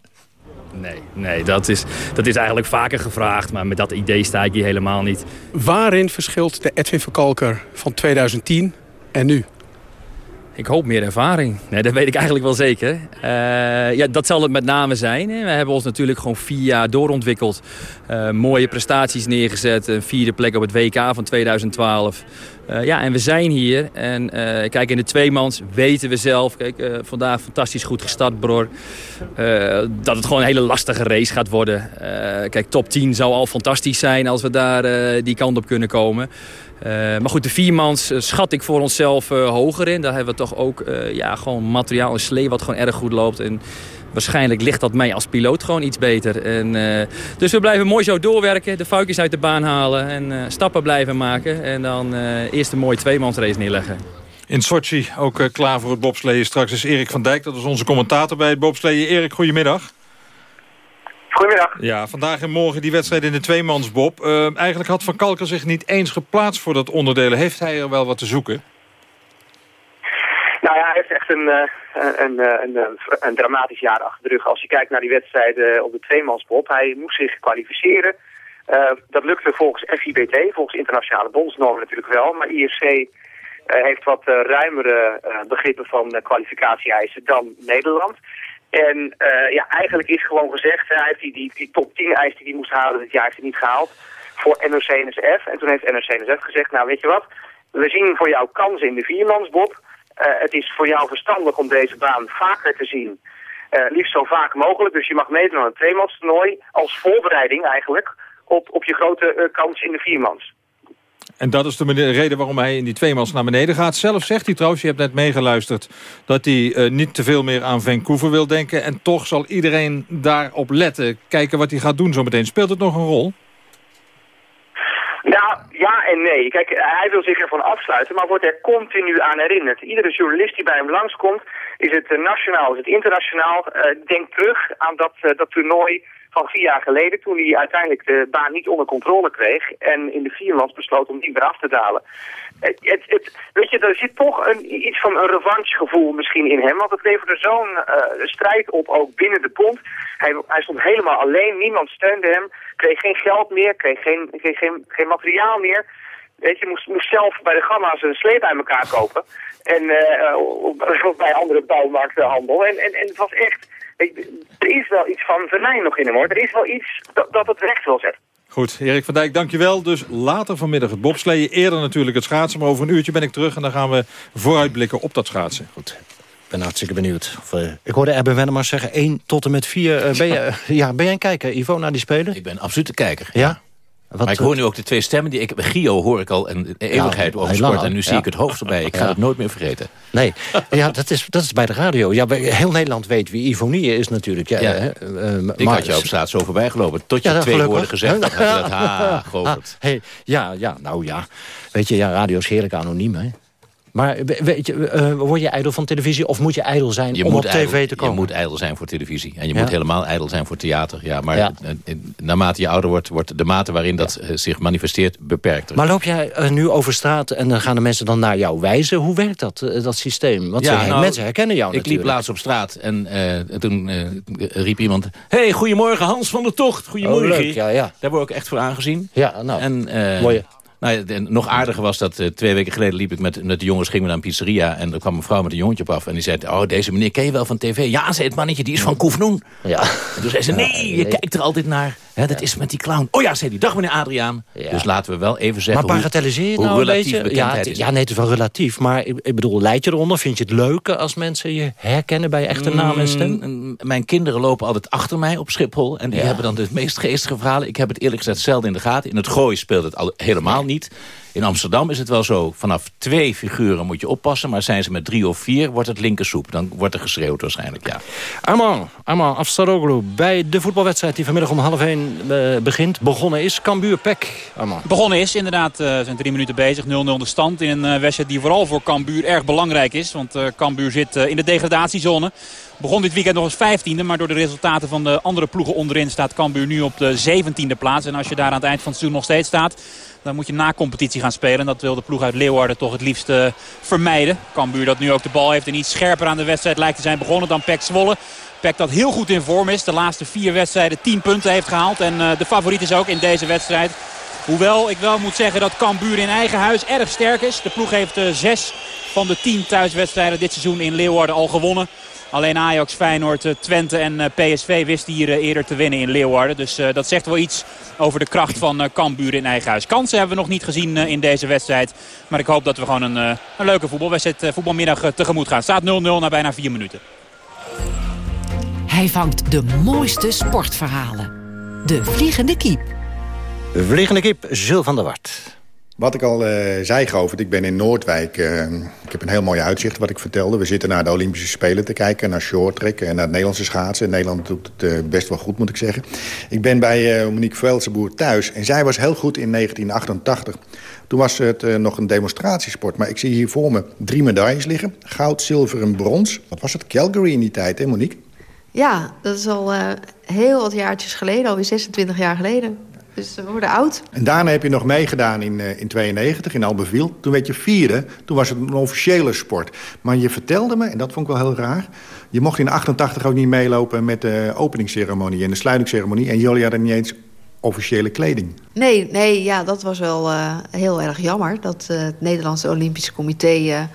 Nee, nee dat, is, dat is eigenlijk vaker gevraagd, maar met dat idee sta ik hier helemaal niet. Waarin verschilt de Edwin van van 2010 en nu? Ik hoop meer ervaring. Nee, dat weet ik eigenlijk wel zeker. Uh, ja, dat zal het met name zijn. We hebben ons natuurlijk gewoon vier jaar doorontwikkeld. Uh, mooie prestaties neergezet. Een vierde plek op het WK van 2012. Uh, ja, en we zijn hier. En kijk, in de tweemans weten we zelf. Kijk, vandaag fantastisch goed gestart, Bror. dat het gewoon een hele lastige race gaat worden. kijk, top 10 zou al fantastisch zijn als we daar die kant op kunnen komen. Uh, maar goed, de viermans uh, schat ik voor onszelf uh, hoger in. Daar hebben we toch ook ja, gewoon materiaal en slee wat gewoon erg goed loopt. En waarschijnlijk ligt dat mij als piloot gewoon iets beter. En, dus we blijven mooi zo doorwerken, de fuikjes uit de baan halen en stappen blijven maken. En dan eerst een mooie tweemansrace neerleggen. In Sochi ook klaar voor het bobsleeën. Straks is Erik van Dijk, dat is onze commentator bij het bobsleeën. Erik, goedemiddag. Goedemiddag. Ja, vandaag en morgen die wedstrijd in de tweemansbob. Uh, eigenlijk had Van Kalker zich niet eens geplaatst voor dat onderdeel. Heeft hij er wel wat te zoeken? Nou ja, hij heeft echt een, uh, een, een, een, dramatisch jaar achter de rug. Als je kijkt naar die wedstrijden op de tweemansbob. Hij moest zich kwalificeren. Uh, dat lukte volgens FIBT, volgens internationale bondsnormen natuurlijk wel. Maar IFC heeft wat ruimere begrippen van kwalificatie-eisen dan Nederland. En uh, ja, eigenlijk is gewoon gezegd, hij heeft die, die, top 10 eis die hij moest halen dit jaar heeft hij niet gehaald voor NOC-NSF. En toen heeft NOC-NSF gezegd, nou weet je wat, we zien voor jou kansen in de viermansbob. Uh, het is voor jou verstandig om deze baan vaker te zien. Uh, liefst zo vaak mogelijk, dus je mag meedoen aan een tweemanstoernooi als voorbereiding eigenlijk op, op je grote kans in de viermans. En dat is de reden waarom hij in die tweemans naar beneden gaat. Zelf zegt hij trouwens, je hebt net meegeluisterd... dat hij uh, niet te veel meer aan Vancouver wil denken. En toch zal iedereen daarop letten. Kijken wat hij gaat doen zometeen. Speelt het nog een rol? Nou, ja en nee. Kijk, hij wil zich ervan afsluiten, maar wordt er continu aan herinnerd. Iedere journalist die bij hem langskomt, is het eh, nationaal, is het internationaal, uh, denk terug aan dat, uh, dat toernooi van vier jaar geleden... toen hij uiteindelijk de baan niet onder controle kreeg... en in de viermans besloot om die weer af te dalen. Het, weet je, er zit toch een, iets van een revanchegevoel misschien in hem... want het leverde zo'n strijd op, ook binnen de pond. Hij, hij stond helemaal alleen, niemand steunde hem... kreeg geen geld meer, kreeg geen, geen, geen materiaal meer... Weet je, moest, moest zelf bij de gamma's een sleep bij elkaar kopen. En uh, bij andere bouwmarkthandel. En, en, en het was echt er is wel iets van venijn nog in hem hoor. Er is wel iets dat, dat het recht wil zetten. Goed, Erik van Dijk, dankjewel. Dus later vanmiddag het bobsleeën. Eerder natuurlijk het schaatsen. Maar over een uurtje ben ik terug en dan gaan we vooruitblikken op dat schaatsen. Goed. Ik ben hartstikke benieuwd. Of, uh, ik hoorde Erben Wennemars zeggen 1 tot en met 4. Uh, ben, je, ja, ben jij een kijker, Ivo, naar die spelen? Ik ben absoluut een kijker. Ja? Wat, maar ik hoor nu ook de twee stemmen. Die ik, Gio hoor ik al een eeuwigheid ja, over sport. En nu zie ik het hoofd erbij. Ik ga ja. het nooit meer vergeten. Nee, ja, dat, is, dat is bij de radio. Ja, heel Nederland weet wie Ivonie is natuurlijk. Ja, ja. Uh, ik had je op straat zo voorbij gelopen. Tot je twee woorden gezegd had. dat, ha, hey, ja, ja, nou ja. Weet je, ja, radio is heerlijk anoniem, hè. Maar weet je, uh, word je ijdel van televisie of moet je ijdel zijn je om op tv te komen? Je moet ijdel zijn voor televisie. En je ja. moet helemaal ijdel zijn voor theater. Ja, maar ja. naarmate je ouder wordt, wordt de mate waarin dat ja. zich manifesteert beperkt. Maar loop jij uh, nu over straat en dan gaan de mensen dan naar jou wijzen? Hoe werkt dat, uh, dat systeem? Want nou, mensen herkennen jou ik natuurlijk. Ik liep laatst op straat en toen riep iemand... hey, goedemorgen Hans van der Tocht. Goedemorgen. Oh, leuk, ja, ja. Daar word ik echt voor aangezien. Ja, nou, en, mooie. Nou, ja, nog aardiger was dat uh, twee weken geleden liep ik met, met de jongens, gingen we naar een pizzeria. En er kwam een vrouw met een jongetje op af. En die zei, oh, deze meneer ken je wel van tv? Ja, zei het mannetje, die is van Koefnoen. Ja. En toen zei ze, nee, je kijkt er altijd naar. Dat is met die clown. Oh ja, zei die, dag meneer Adriaan. Dus laten we wel even zeggen Maar bagatelliseer je nou een beetje? Ja, het, ja, nee, het is wel relatief. Maar ik, ik bedoel, leid je eronder? Vind je het leuk als mensen je herkennen bij je echte naam en stem? Mm, mijn kinderen lopen altijd achter mij op Schiphol. En die hebben dan de meest geestige verhalen. Ik heb het eerlijk gezegd zelden in de gaten. In het gooi speelt het al helemaal niet. In Amsterdam is het wel zo, vanaf twee figuren moet je oppassen... maar zijn ze met drie of vier, wordt het linkersoep. Dan wordt er geschreeuwd waarschijnlijk, ja. Arman, Arman Afsaroglu, bij de voetbalwedstrijd... die vanmiddag om half één uh, begint, begonnen is. Cambuur Pek, Arman. Begonnen is, inderdaad, uh, zijn drie minuten bezig. 0-0 de stand in een uh, wedstrijd die vooral voor Cambuur erg belangrijk is. Want Cambuur zit in de degradatiezone. Begon dit weekend nog eens 15e, maar door de resultaten van de andere ploegen onderin staat Cambuur nu op de 17e plaats. En als je daar aan het eind van het seizoen nog steeds staat, dan moet je na competitie gaan spelen. En dat wil de ploeg uit Leeuwarden toch het liefst uh, vermijden. Cambuur dat nu ook de bal heeft en iets scherper aan de wedstrijd lijkt te zijn begonnen dan Pek Zwolle. Pek dat heel goed in vorm is. De laatste vier wedstrijden 10 punten heeft gehaald. En uh, de favoriet is ook in deze wedstrijd. Hoewel ik wel moet zeggen dat Cambuur in eigen huis erg sterk is. De ploeg heeft zes van de tien thuiswedstrijden dit seizoen in Leeuwarden al gewonnen. Alleen Ajax, Feyenoord, eh, Twente en eh, PSV wisten hier eh, eerder te winnen in Leeuwarden. Dus dat zegt wel iets over de kracht van Cambuur in eigen huis. Kansen hebben we nog niet gezien in deze wedstrijd. Maar ik hoop dat we gewoon een, een leuke voetbalwedstrijd, voetbalmiddag tegemoet gaan. Staat 0-0 na bijna vier minuten. Hij vangt de mooiste sportverhalen. De Vliegende Kiep. De Vliegende Kiep, Zul van der Wart. Wat ik al uh, zei, Govert, ik ben in Noordwijk. Uh, ik heb een heel mooi uitzicht wat ik vertelde. We zitten naar de Olympische Spelen te kijken, naar shorttrack en naar het Nederlandse schaatsen. Nederland doet het uh, best wel goed, moet ik zeggen. Ik ben bij Monique Velsenboer thuis en zij was heel goed in 1988. Toen was het nog een demonstratiesport, maar ik zie hier voor me drie medailles liggen. Goud, zilver en brons. Wat was het? Calgary in die tijd, hè Monique? Ja, dat is al heel wat jaartjes geleden, alweer 26 jaar geleden. Dus we worden oud. En daarna heb je nog meegedaan in, uh, in 92 in Albeville. Toen werd je vierde. Toen was het een officiële sport. Maar je vertelde me, en dat vond ik wel heel raar... je mocht in 88 ook niet meelopen met de openingsceremonie en de sluitingsceremonie. En jullie hadden niet eens officiële kleding. Nee, nee ja, dat was wel uh, heel erg jammer. Dat uh, het Nederlandse Olympische Comité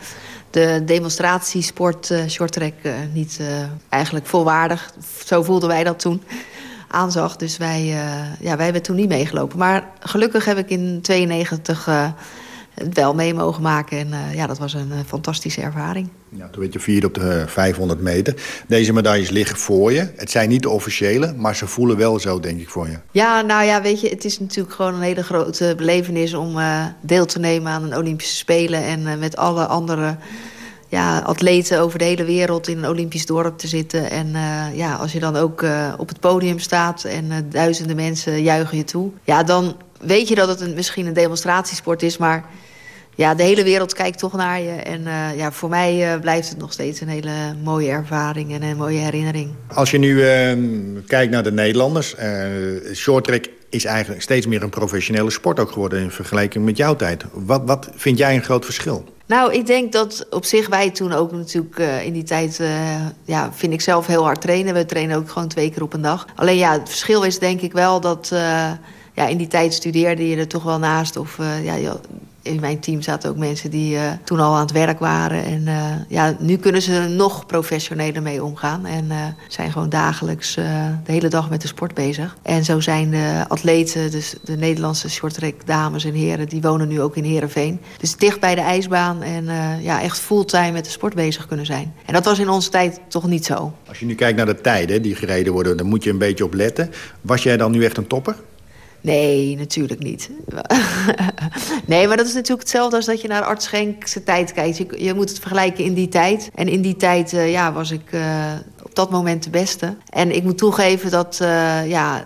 de demonstratiesport uh, shorttrack uh, niet uh, eigenlijk volwaardig. Zo voelden wij dat toen aanzag. Dus wij, uh, ja, wij hebben toen niet meegelopen. Maar gelukkig heb ik in 92 uh, het wel mee mogen maken. En uh, ja, dat was een fantastische ervaring. Ja, toen werd je vierde op de 500 meter. Deze medailles liggen voor je. Het zijn niet de officiële, maar ze voelen wel zo, denk ik, voor je. Ja, nou ja, weet je, het is natuurlijk gewoon een hele grote belevenis... om deel te nemen aan een Olympische Spelen... en met alle andere ja, atleten over de hele wereld in een Olympisch dorp te zitten. En uh, ja, als je dan ook uh, op het podium staat en uh, duizenden mensen juichen je toe. Ja, dan weet je dat het een, misschien een demonstratiesport is, maar ja, de hele wereld kijkt toch naar je. En ja, voor mij blijft het nog steeds een hele mooie ervaring en een mooie herinnering. Als je nu ehm, kijkt naar de Nederlanders, shorttrack is eigenlijk steeds meer een professionele sport ook geworden in vergelijking met jouw tijd. Wat, wat vind jij een groot verschil? Nou, ik denk dat op zich wij toen ook natuurlijk uh, in die tijd... Uh, ja, vind ik zelf heel hard trainen. We trainen ook gewoon twee keer op een dag. Alleen ja, het verschil is denk ik wel dat... Uh, ja, in die tijd studeerde je er toch wel naast. Of ja, in mijn team zaten ook mensen die uh, toen al aan het werk waren. En uh, ja, nu kunnen ze nog professioneler mee omgaan. En uh, zijn gewoon dagelijks de hele dag met de sport bezig. En zo zijn de atleten, dus de Nederlandse shorttrack dames en heren... die wonen nu ook in Heerenveen. Dus dicht bij de ijsbaan en ja, echt fulltime met de sport bezig kunnen zijn. En dat was in onze tijd toch niet zo. Als je nu kijkt naar de tijden die gereden worden... dan moet je een beetje op letten. Was jij dan nu echt een topper? Nee, natuurlijk niet. nee, maar dat is natuurlijk hetzelfde als dat je naar Arts Schenkse tijd kijkt. Je, je, moet het vergelijken in die tijd. En in die tijd uh, ja, was ik uh, op dat moment de beste. En ik moet toegeven dat, uh, ja,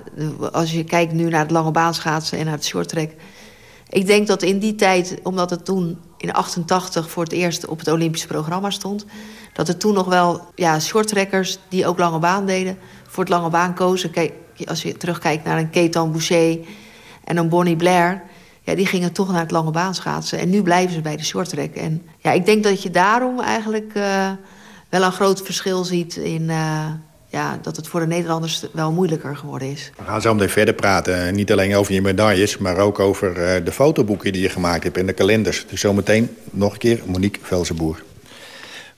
als je kijkt nu naar het lange baanschaatsen en naar het shorttrack... Ik denk dat in die tijd, omdat het toen in 88 voor het eerst op het Olympische programma stond... dat er toen nog wel ja, shorttrackers die ook lange baan deden... voor het lange baan kozen. Kijk, als je terugkijkt naar een Ketan Boucher en een Bonnie Blair... Ja, die gingen toch naar het lange baan schaatsen. En nu blijven ze bij de shorttrack. En ja, ik denk dat je daarom eigenlijk uh, wel een groot verschil ziet... in uh, ja, dat het voor de Nederlanders wel moeilijker geworden is. We gaan zo meteen verder praten. Niet alleen over je medailles, maar ook over uh, de fotoboeken die je gemaakt hebt... en de kalenders. Dus zometeen nog een keer Monique Velzenboer.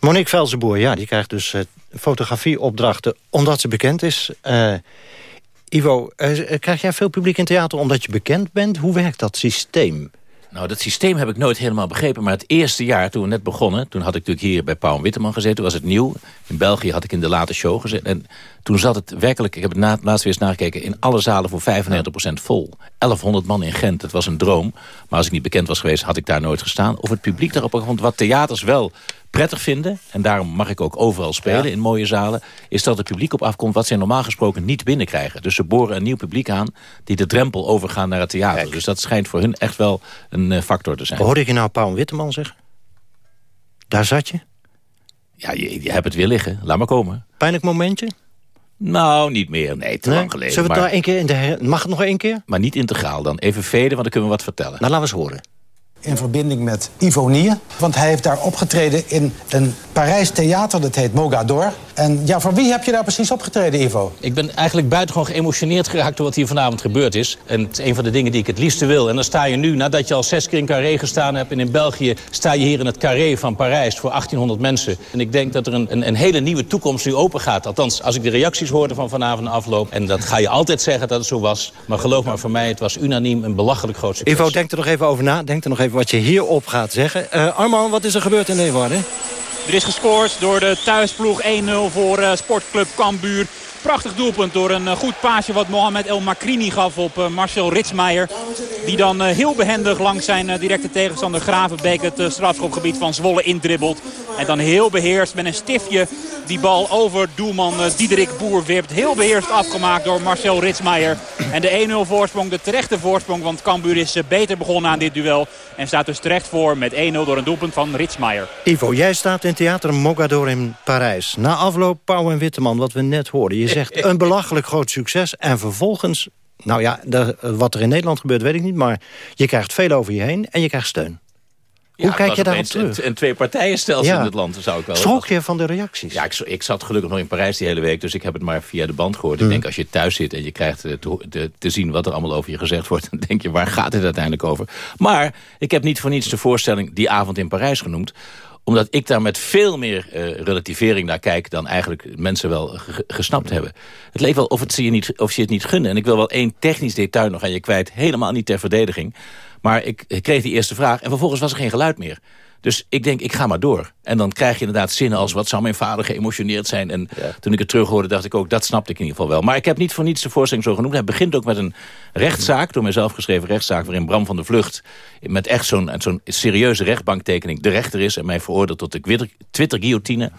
Monique Velzenboer, ja, die krijgt dus fotografieopdrachten omdat ze bekend is... Ivo, uh, krijg jij veel publiek in theater omdat je bekend bent? Hoe werkt dat systeem? Nou, dat systeem heb ik nooit helemaal begrepen. Maar het eerste jaar, toen we net begonnen... toen had ik natuurlijk hier bij Paul Witteman gezeten. Toen was het nieuw. In België had ik in de late show gezeten. En toen zat het werkelijk... ik heb het na, laatst weer eens nagekeken... in alle zalen voor 95% vol. 1100 man in Gent, het was een droom. Maar als ik niet bekend was geweest, had ik daar nooit gestaan. Of het publiek daarop... want wat theaters wel prettig vinden... en daarom mag ik ook overal spelen in mooie zalen... is dat het publiek op afkomt wat zij normaal gesproken niet binnenkrijgen. Dus ze boren een nieuw publiek aan die de drempel overgaan naar het theater. Dus dat schijnt voor hun echt wel een uh, factor te zijn. Hoorde je nou Paul Witteman zeggen? Daar zat je? Ja, je, je hebt het weer liggen. Laat maar komen. Pijnlijk momentje? Nou, niet meer. Nee, te lang geleden. Zullen we het maar... nog één keer in de Mag het nog één keer? Maar niet integraal dan. Even veden, want dan kunnen we wat vertellen. Nou, laten we eens horen. In verbinding met Ivonie. Want hij heeft daar opgetreden in een Parijs theater, dat heet Mogador. En ja, voor wie heb je daar precies opgetreden, Ivo? Ik ben eigenlijk buitengewoon geëmotioneerd geraakt door wat hier vanavond gebeurd is. En het is een van de dingen die ik het liefste wil. En dan sta je nu, nadat je al zes keer in Carré gestaan hebt... en in België sta je hier in het Carré van Parijs voor 1800 mensen. En ik denk dat er een, een, een hele nieuwe toekomst nu open gaat. Althans, als ik de reacties hoorde van vanavond afloop... en dat ga je altijd zeggen dat het zo was. Maar geloof maar, voor mij, het was unaniem een belachelijk groot succes. Ivo, denk er nog even over na. Denk er nog even wat je hierop gaat zeggen. Uh, Arman, wat is er gebeurd in Leeuwarden? Er is gescoord door de thuisploeg 1-0 voor uh, Sportclub Cambuur. Prachtig doelpunt door een goed paasje wat Mohamed El Makrini gaf op Marcel Ritsmeijer. Die dan heel behendig langs zijn directe tegenstander Gravenbeek het strafschopgebied van Zwolle indribbelt. En dan heel beheerst met een stiftje die bal over doelman Diederik Boer wipt. Heel beheerst afgemaakt door Marcel Ritsmeijer. En de 1-0 voorsprong, de terechte voorsprong. Want Cambuur is beter begonnen aan dit duel. En staat dus terecht voor met 1-0 door een doelpunt van Ritsmeijer. Ivo, jij staat in Theater Mogador in Parijs. Na afloop Pauw en Witteman, wat we net hoorden. Je zegt een belachelijk groot succes. En vervolgens, nou ja, de, wat er in Nederland gebeurt weet ik niet. Maar je krijgt veel over je heen en je krijgt steun. Hoe kijk je daarop terug? Een twee partijenstelsel ja. in het land, zou ik wel. Schrok je van de reacties? Ja, ik, ik, zat gelukkig nog in Parijs die hele week, dus ik heb het maar via de band gehoord. Ik Mm. denk, als je thuis zit en je krijgt te, te, te, zien wat er allemaal over je gezegd wordt... dan denk je, waar gaat dit uiteindelijk over? Maar ik heb niet voor niets de voorstelling die avond in Parijs genoemd omdat ik daar met veel meer uh, relativering naar kijk... dan eigenlijk mensen wel gesnapt hebben. Het leek wel of, het ze je niet, of je het niet gunnen. En ik wil wel één technisch detail nog aan je kwijt. Helemaal niet ter verdediging. Maar ik, ik kreeg die eerste vraag en vervolgens was er geen geluid meer. Dus ik denk, ik ga maar door. En dan krijg je inderdaad zinnen als... wat zou mijn vader geëmotioneerd zijn? En ja. toen ik het terug hoorde, dacht ik ook... dat snapte ik in ieder geval wel. Maar ik heb niet voor niets de voorstelling zo genoemd. Hij begint ook met een rechtszaak, door mijzelf geschreven rechtszaak... waarin Bram van der Vlucht met echt zo'n zo'n serieuze rechtbanktekening... de rechter is en mij veroordeelt tot de Twitter-guillotine...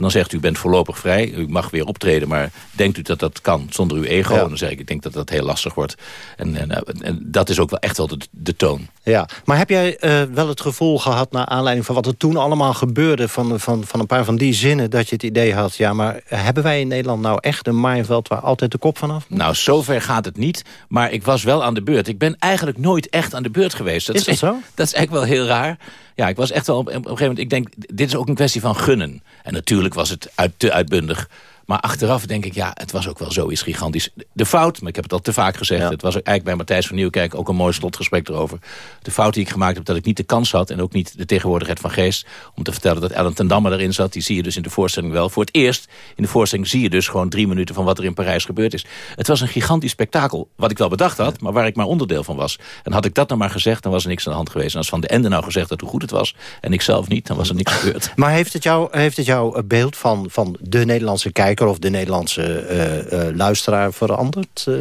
En dan zegt u, u bent voorlopig vrij, u mag weer optreden... maar denkt u dat dat kan zonder uw ego? Ja. En dan zeg ik, ik denk dat dat heel lastig wordt. En, en, en dat is ook wel echt wel de, de toon. Ja, maar heb jij uh, wel het gevoel gehad... naar aanleiding van wat er toen allemaal gebeurde... Van, van, van een paar van die zinnen, dat je het idee had... ja, maar hebben wij in Nederland nou echt een maaiveld... waar altijd de kop vanaf moet? Nou, zover gaat het niet, maar ik was wel aan de beurt. Ik ben eigenlijk nooit echt aan de beurt geweest. Dat is dat zo? Dat is eigenlijk wel heel raar. Ja, ik was echt wel op, een gegeven moment... ik denk, dit is ook een kwestie van gunnen. En natuurlijk was het uit, te uitbundig. Maar achteraf denk ik, ja, het was ook wel zoiets gigantisch. De fout, maar ik heb het al te vaak gezegd... Ja. het was eigenlijk bij Matthijs van Nieuwkerk ook een mooi slotgesprek erover. De fout die ik gemaakt heb, dat ik niet de kans had... en ook niet de tegenwoordigheid van geest... om te vertellen dat Ellen ten Damme erin zat. Die zie je dus in de voorstelling wel. Voor het eerst in de voorstelling zie je dus gewoon drie minuten... van wat er in Parijs gebeurd is. Het was een gigantisch spektakel, wat ik wel bedacht had... maar waar ik maar onderdeel van was. En had ik dat nou maar gezegd, dan was er niks aan de hand geweest. En als Van de Ende nou gezegd dat hoe goed het was... en ik zelf niet, dan was er niks gebeurd. Maar heeft het, jou, heeft het jouw beeld van, van de Nederlandse kijker... of de Nederlandse uh, uh, luisteraar veranderd? Uh...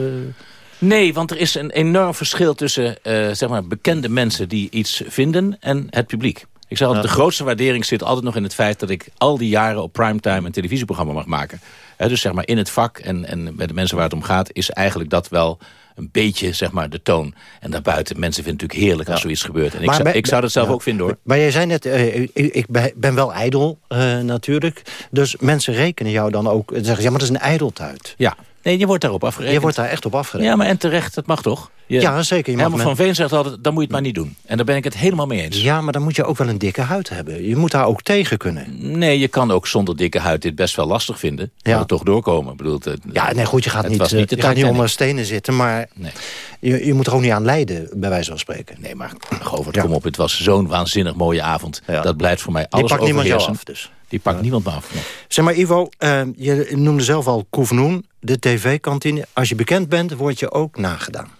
Nee, want er is een enorm verschil tussen zeg maar bekende mensen die iets vinden en het publiek. Ik zeg altijd, de grootste waardering zit altijd nog in het feit... dat ik al die jaren op primetime een televisieprogramma mag maken. He, dus zeg maar in het vak en, en met de mensen waar het om gaat... is eigenlijk dat wel een beetje zeg maar, de toon. En daarbuiten, mensen vinden het natuurlijk heerlijk als zoiets gebeurt. En ik, zou, ik zou dat zelf ja. ook vinden hoor. Maar jij zei net, uh, ik, ik, ben wel ijdel uh, natuurlijk. Dus mensen rekenen jou dan ook, zeggen ja, maar dat is een ijdeltuit. Ja, nee, je wordt daarop afgerekend. Je wordt daar echt op afgerekend. Ja, maar en terecht, dat mag toch? Je, ja, zeker. Je van Veen zegt altijd, dan moet je het maar niet doen. En daar ben ik het helemaal mee eens. Ja, maar dan moet je ook wel een dikke huid hebben. Je moet daar ook tegen kunnen. Nee, je kan ook zonder dikke huid dit best wel lastig vinden. Ja. Maar toch doorkomen. Ik bedoel, het, ja, nee, goed, je gaat niet, niet, je gaat niet onder stenen zitten. Maar nee. je, je moet er ook niet aan lijden, bij wijze van spreken. Nee, maar Govert, ja. kom op. Het was zo'n waanzinnig mooie avond. Ja. Dat blijft voor mij alles Die pakt niemand jou af, dus. Die pakt niemand me af. Nee. Zeg maar, Ivo, uh, je noemde zelf al Koevenoen, de tv-kantine. Als je bekend bent, word je ook nagedaan.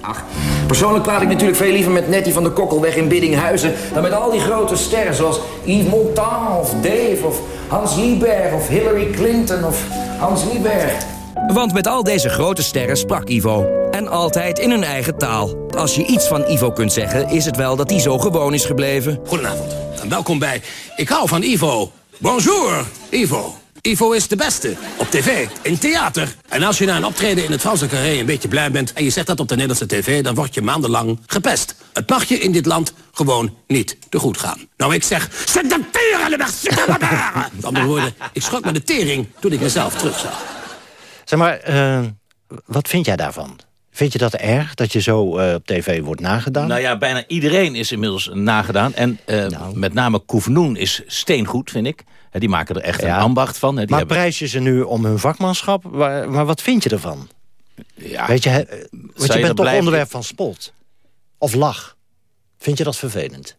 Ach, persoonlijk praat ik natuurlijk veel liever met Nettie van de Kokkelweg in Biddinghuizen... dan met al die grote sterren zoals Yves Montand of Dave of Hans Lieberg of Hillary Clinton of Hans Lieberg. Want met al deze grote sterren sprak Ivo. En altijd in hun eigen taal. Als je iets van Ivo kunt zeggen, is het wel dat hij zo gewoon is gebleven. Goedenavond en welkom bij Ik hou van Ivo. Bonjour, Ivo. Ivo is de beste. Op tv, in theater. En als je na een optreden in het Franse Carré een beetje blij bent... en je zegt dat op de Nederlandse tv, dan word je maandenlang gepest. Het mag je in dit land gewoon niet te goed gaan. Nou, ik zeg... Zet de tering andere woorden, ik schrok met de tering toen ik mezelf terugzag. Zeg maar, uh, wat vind jij daarvan? Vind je dat erg, dat je zo uh, op tv wordt nagedaan? Nou ja, bijna iedereen is inmiddels nagedaan. En uh, nou. met name Koevenoen is steengoed, vind ik. die maken er echt een ambacht van. die maar hebben... prijs je ze nu om hun vakmanschap? Maar, maar wat vind je ervan? Ja, Weet je, want je bent toch onderwerp van spot. Of lach. Vind je dat vervelend?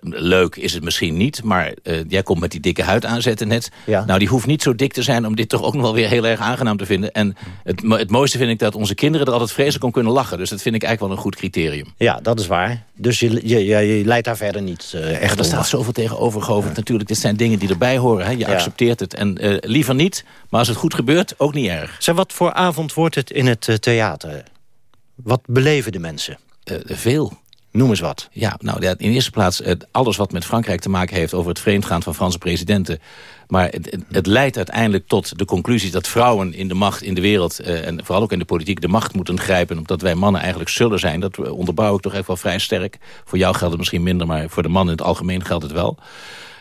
Leuk is het misschien niet, maar uh, jij komt met die dikke huid aanzetten net. Nou, die hoeft niet zo dik te zijn om dit toch ook nog wel weer heel erg aangenaam te vinden. En het, het mooiste vind ik dat onze kinderen er altijd vreselijk om kunnen lachen. Dus dat vind ik eigenlijk wel een goed criterium. Ja, dat is waar. Dus je, je, je, je leidt daar verder niet uh, echt Er staat zoveel tegenover Govert. Natuurlijk, dit zijn dingen die erbij horen. Hè. Je accepteert het. En uh, liever niet, maar als het goed gebeurt, ook niet erg. Zeg, wat voor avond wordt het in het theater? Wat beleven de mensen? veel. Noem eens wat. Ja, nou in eerste plaats alles wat met Frankrijk te maken heeft... over het vreemdgaan van Franse presidenten. Maar het, het, leidt uiteindelijk tot de conclusie dat vrouwen in de macht in de wereld... Eh, en vooral ook in de politiek de macht moeten grijpen... omdat wij mannen eigenlijk zullen zijn. Dat onderbouw ik toch echt wel vrij sterk. Voor jou geldt het misschien minder, maar voor de mannen in het algemeen geldt het wel.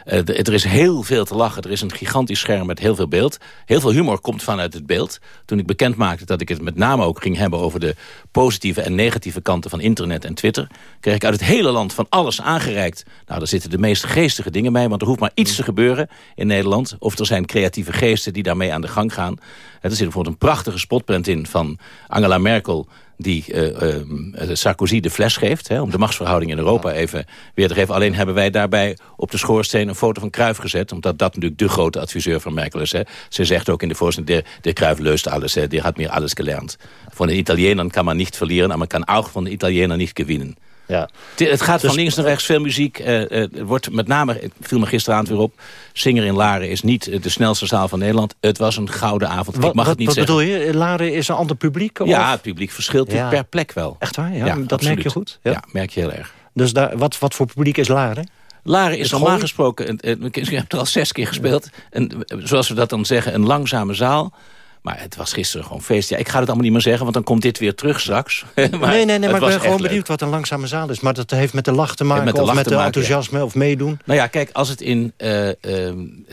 Uh, er is heel veel te lachen. Er is een gigantisch scherm met heel veel beeld. Heel veel humor komt vanuit het beeld. Toen ik bekend maakte dat ik het met name ook ging hebben... over de positieve en negatieve kanten van internet en Twitter... kreeg ik uit het hele land van alles aangereikt. Nou, daar zitten de meest geestige dingen bij... want er hoeft maar iets te gebeuren in Nederland. Of er zijn creatieve geesten die daarmee aan de gang gaan. Er zit bijvoorbeeld een prachtige spotprint in van Angela Merkel die uh, uh, Sarkozy de fles geeft... Hè, om de machtsverhouding in Europa even weer te geven. Alleen hebben wij daarbij op de schoorsteen een foto van Cruijff gezet... omdat dat natuurlijk de grote adviseur van Merkel is. Hè. Ze zegt ook in de voorstelling, de, de Cruijff leust alles, hè, die had meer alles gelernt. Van de Italiënen kan man niet verlieren... maar man kan ook van de Italiënen niet gewinnen. Ja. Het gaat van dus- links naar rechts, veel muziek. Uh, wordt met name, het viel me gisteravond weer op... Singer in Laren is niet de snelste zaal van Nederland. Het was een gouden avond, wat, ik mag het niet wat zeggen. Wat bedoel je? Laren is een ander publiek? Of? Ja, het publiek verschilt per plek wel. Echt waar? Ja, dat merk je goed? Ja. merk je heel erg. Dus daar, wat, wat voor publiek is Laren? Laren is normaal gesproken, ik heb er al zes keer gespeeld... En, zoals we dat dan zeggen, een langzame zaal... Maar het was gisteren gewoon feest. Ja, ik ga het allemaal niet meer zeggen, want dan komt dit weer terug straks. maar nee, nee, nee, maar ik ben gewoon benieuwd wat een langzame zaal is. Maar dat heeft met de lach te maken, met de of met de enthousiasme, of meedoen. Nou ja, kijk, als het in uh, uh, een,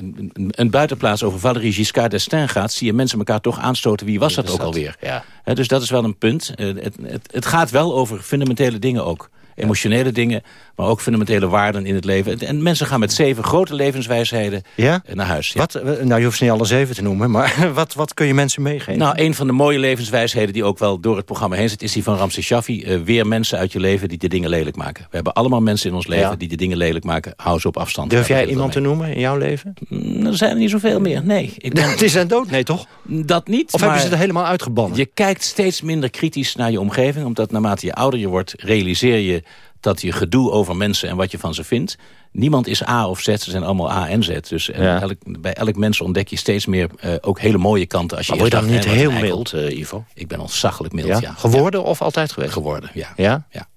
een, buitenplaats over Valérie Giscard d'Estaing gaat... zie je mensen elkaar toch aanstoten. Wie was dat, dat ook alweer? Ja. dus dat is wel een punt. Uh, het, het, het gaat wel over fundamentele dingen ook emotionele dingen, maar ook fundamentele waarden in het leven. En mensen gaan met zeven grote levenswijsheden ja? naar huis. Ja. Wat, eh, nou, je hoeft ze niet alle zeven te noemen, maar wat, wat kun je mensen meegeven? Nou, een van de mooie levenswijsheden die ook wel door het programma heen zit... is die van Ramses Shaffi. Uh, weer mensen uit je leven die de dingen lelijk maken. We hebben allemaal mensen in ons leven die de dingen lelijk maken. Hou ze op afstand. Durf jij iemand te noemen in jouw leven? Mm, er zijn er niet zoveel meer, nee. Ik ben... het is een dood, nee toch? Dat niet. Of hebben ze er helemaal uitgebannen? Je kijkt steeds minder kritisch naar je omgeving... omdat naarmate je ouder je wordt, realiseer je dat je gedoe over mensen en wat je van ze vindt... niemand is A of Z, ze zijn allemaal A en Z. Dus eh, elk, bij elk mens ontdek je steeds meer uh, ook hele mooie kanten. Als je maar word je dan niet heel mild, uh, Ivo? Ik ben ontzaglijk mild, ja. Geworden of altijd geweest? Geworden, ja. Ja? ja.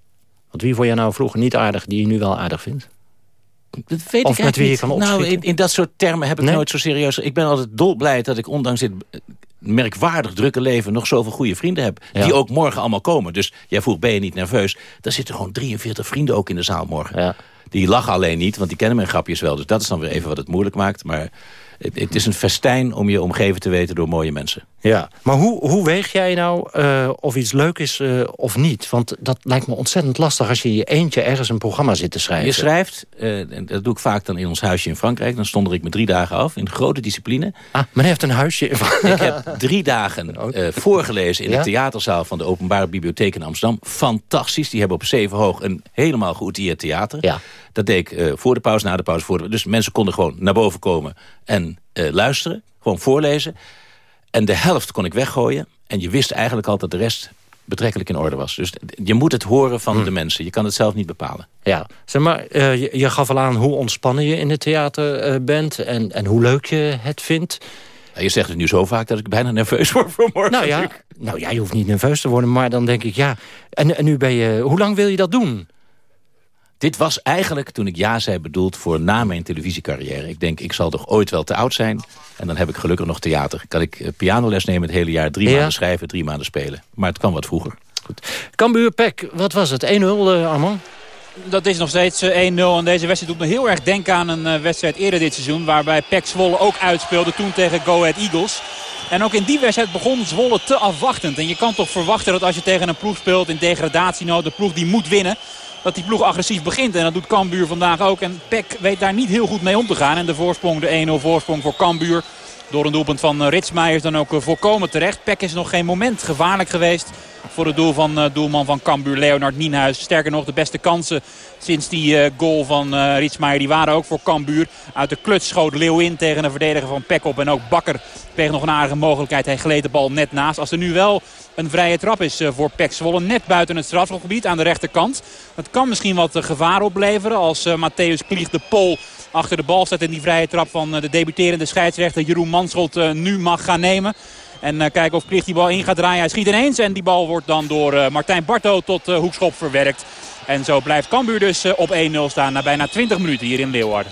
Want wie vond je nou vroeger niet aardig die je nu wel aardig vindt? Dat weet of ik met wie je kan opschieten? Nou, in, in, dat soort termen heb ik nooit zo serieus... Ik ben altijd dolblij dat ik ondanks dit merkwaardig drukke leven nog zoveel goede vrienden heb. Die ook morgen allemaal komen. Dus jij vroeg, ben je niet nerveus? Daar zitten gewoon 43 vrienden ook in de zaal morgen. Ja. Die lachen alleen niet, want die kennen mijn grapjes wel. Dus dat is dan weer even wat het moeilijk maakt. Maar het, het is een festijn om je omgeven te weten door mooie mensen. Ja, maar hoe, hoe weeg jij nou uh, of iets leuk is uh, of niet? Want dat lijkt me ontzettend lastig als je je eentje ergens een programma zit te schrijven. Je schrijft, uh, en dat doe ik vaak dan in ons huisje in Frankrijk. Dan stond ik me drie dagen af in grote discipline. Ah, men heeft een huisje in Ik heb drie dagen voorgelezen in ja? de theaterzaal van de Openbare Bibliotheek in Amsterdam. Fantastisch, die hebben op zeven hoog een helemaal geoutilleerd theater. Ja. Dat deed ik voor de pauze, na de pauze. Voor de, dus mensen konden gewoon naar boven komen en luisteren. Gewoon voorlezen. En de helft kon ik weggooien. En je wist eigenlijk al dat de rest betrekkelijk in orde was. Dus je moet het horen van hm. de mensen. Je kan het zelf niet bepalen. Ja, zeg maar, uh, je, je, gaf al aan hoe ontspannen je in het theater uh, bent... En, en hoe leuk je het vindt. je zegt het nu zo vaak dat ik bijna nerveus word voor morgen. Nou ja, nou ja, je hoeft niet nerveus te worden, maar dan denk ik... ja. En, en nu ben je... Hoe lang wil je dat doen? Dit was eigenlijk, toen ik ja zei, bedoeld voor na mijn televisiecarrière. Ik denk, ik zal toch ooit wel te oud zijn. En dan heb ik gelukkig nog theater. Kan ik uh, pianoles nemen het hele jaar. Drie maanden schrijven, drie maanden spelen. Maar het kan wat vroeger. Goed. Cambuur Pek, wat was het? 1-0, uh, Arman? Dat is nog steeds 1-0. En deze wedstrijd doet me heel erg denken aan een wedstrijd eerder dit seizoen. Waarbij Pek Zwolle ook uitspeelde. Toen tegen Go Ahead Eagles. En ook in die wedstrijd begon Zwolle te afwachtend. En je kan toch verwachten dat als je tegen een ploeg speelt in degradatienood, de ploeg die moet winnen dat die ploeg agressief begint. En dat doet Cambuur vandaag ook. En Peck weet daar niet heel goed mee om te gaan. En de voorsprong, de 1-0 voorsprong voor Cambuur. Door een doelpunt van eh, Ritsmeijer is dan ook eh, volkomen terecht. Peck is nog geen moment gevaarlijk geweest voor het doel van uh, doelman van Cambuur, Leonard Nienhuis. Sterker nog, de beste kansen sinds die uh, goal van uh, die waren ook voor Cambuur. Uit de kluts schoot Leeuwin tegen een verdediger van Peck op. En ook Bakker kreeg nog een aardige mogelijkheid. Hij gleed de bal net naast. Als er nu wel een vrije trap is voor Pek Zwolle. Net buiten het strafgebied aan de rechterkant. Het kan misschien wat gevaar opleveren als Matthäus Klieg de Pol achter de bal staat. En die vrije trap van de debuterende scheidsrechter Jeroen Manschot nu mag gaan nemen. En uh, kijken of Plicht die bal in gaat draaien. Hij schiet ineens en die bal wordt dan door uh, Martijn Barto tot uh, hoekschop verwerkt. En zo blijft Cambuur dus op 1-0 staan na bijna 20 minuten hier in Leeuwarden.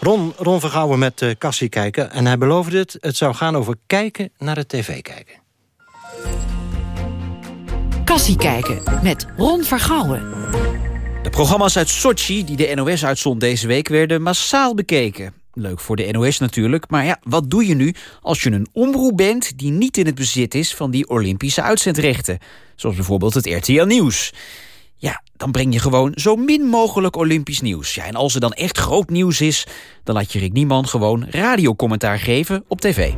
Ron, Ron Vergouwen met uh, Cassie kijken. En hij beloofde het, het zou gaan over kijken naar de tv kijken. Kassie kijken met Ron Vergouwen. De programma's uit Sochi die de NOS uitzond deze week werden massaal bekeken. Leuk voor de NOS natuurlijk, maar ja, wat doe je nu als je een omroep bent... die niet in het bezit is van die Olympische uitzendrechten? Zoals bijvoorbeeld het RTL Nieuws. Ja, dan breng je gewoon zo min mogelijk Olympisch nieuws. Ja, en als er dan echt groot nieuws is... dan laat je Rick Nieman gewoon radiocommentaar geven op tv.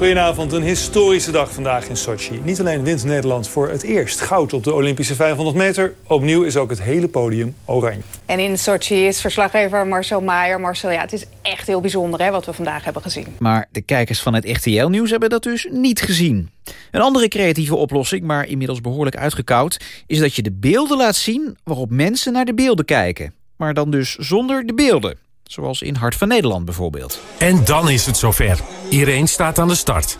Goedenavond, een historische dag vandaag in Sochi. Niet alleen wint Nederland voor het eerst goud op de Olympische 500 meter... opnieuw is ook het hele podium oranje. En in Sochi is verslaggever Marcel Maier. Marcel, ja, het is echt heel bijzonder hè, wat we vandaag hebben gezien. Maar de kijkers van het RTL-nieuws hebben dat dus niet gezien. Een andere creatieve oplossing, maar inmiddels behoorlijk uitgekoud... is dat je de beelden laat zien waarop mensen naar de beelden kijken. Maar dan dus zonder de beelden. Zoals in Hart van Nederland bijvoorbeeld. En dan is het zover. Irene staat aan de start.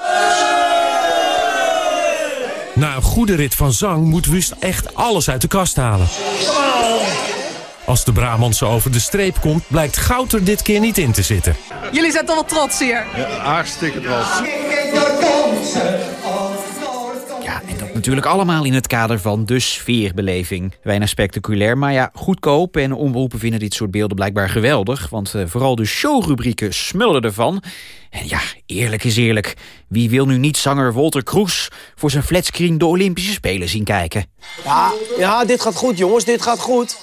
Na een goede rit van zang moet Wust echt alles uit de kast halen. Als de Brabantse over de streep komt, blijkt goud er dit keer niet in te zitten. Jullie zijn toch wel trots hier? Ja, hartstikke trots. Ja, natuurlijk allemaal in het kader van de sfeerbeleving. Weinig spectaculair, maar ja, goedkoop. En omroepen vinden dit soort beelden blijkbaar geweldig. Want uh, vooral de showrubrieken smullen ervan. En ja, eerlijk is eerlijk. Wie wil nu niet zanger Walter Kroes voor zijn flatscreen de Olympische Spelen zien kijken? Ja, ja, dit gaat goed jongens, dit gaat goed.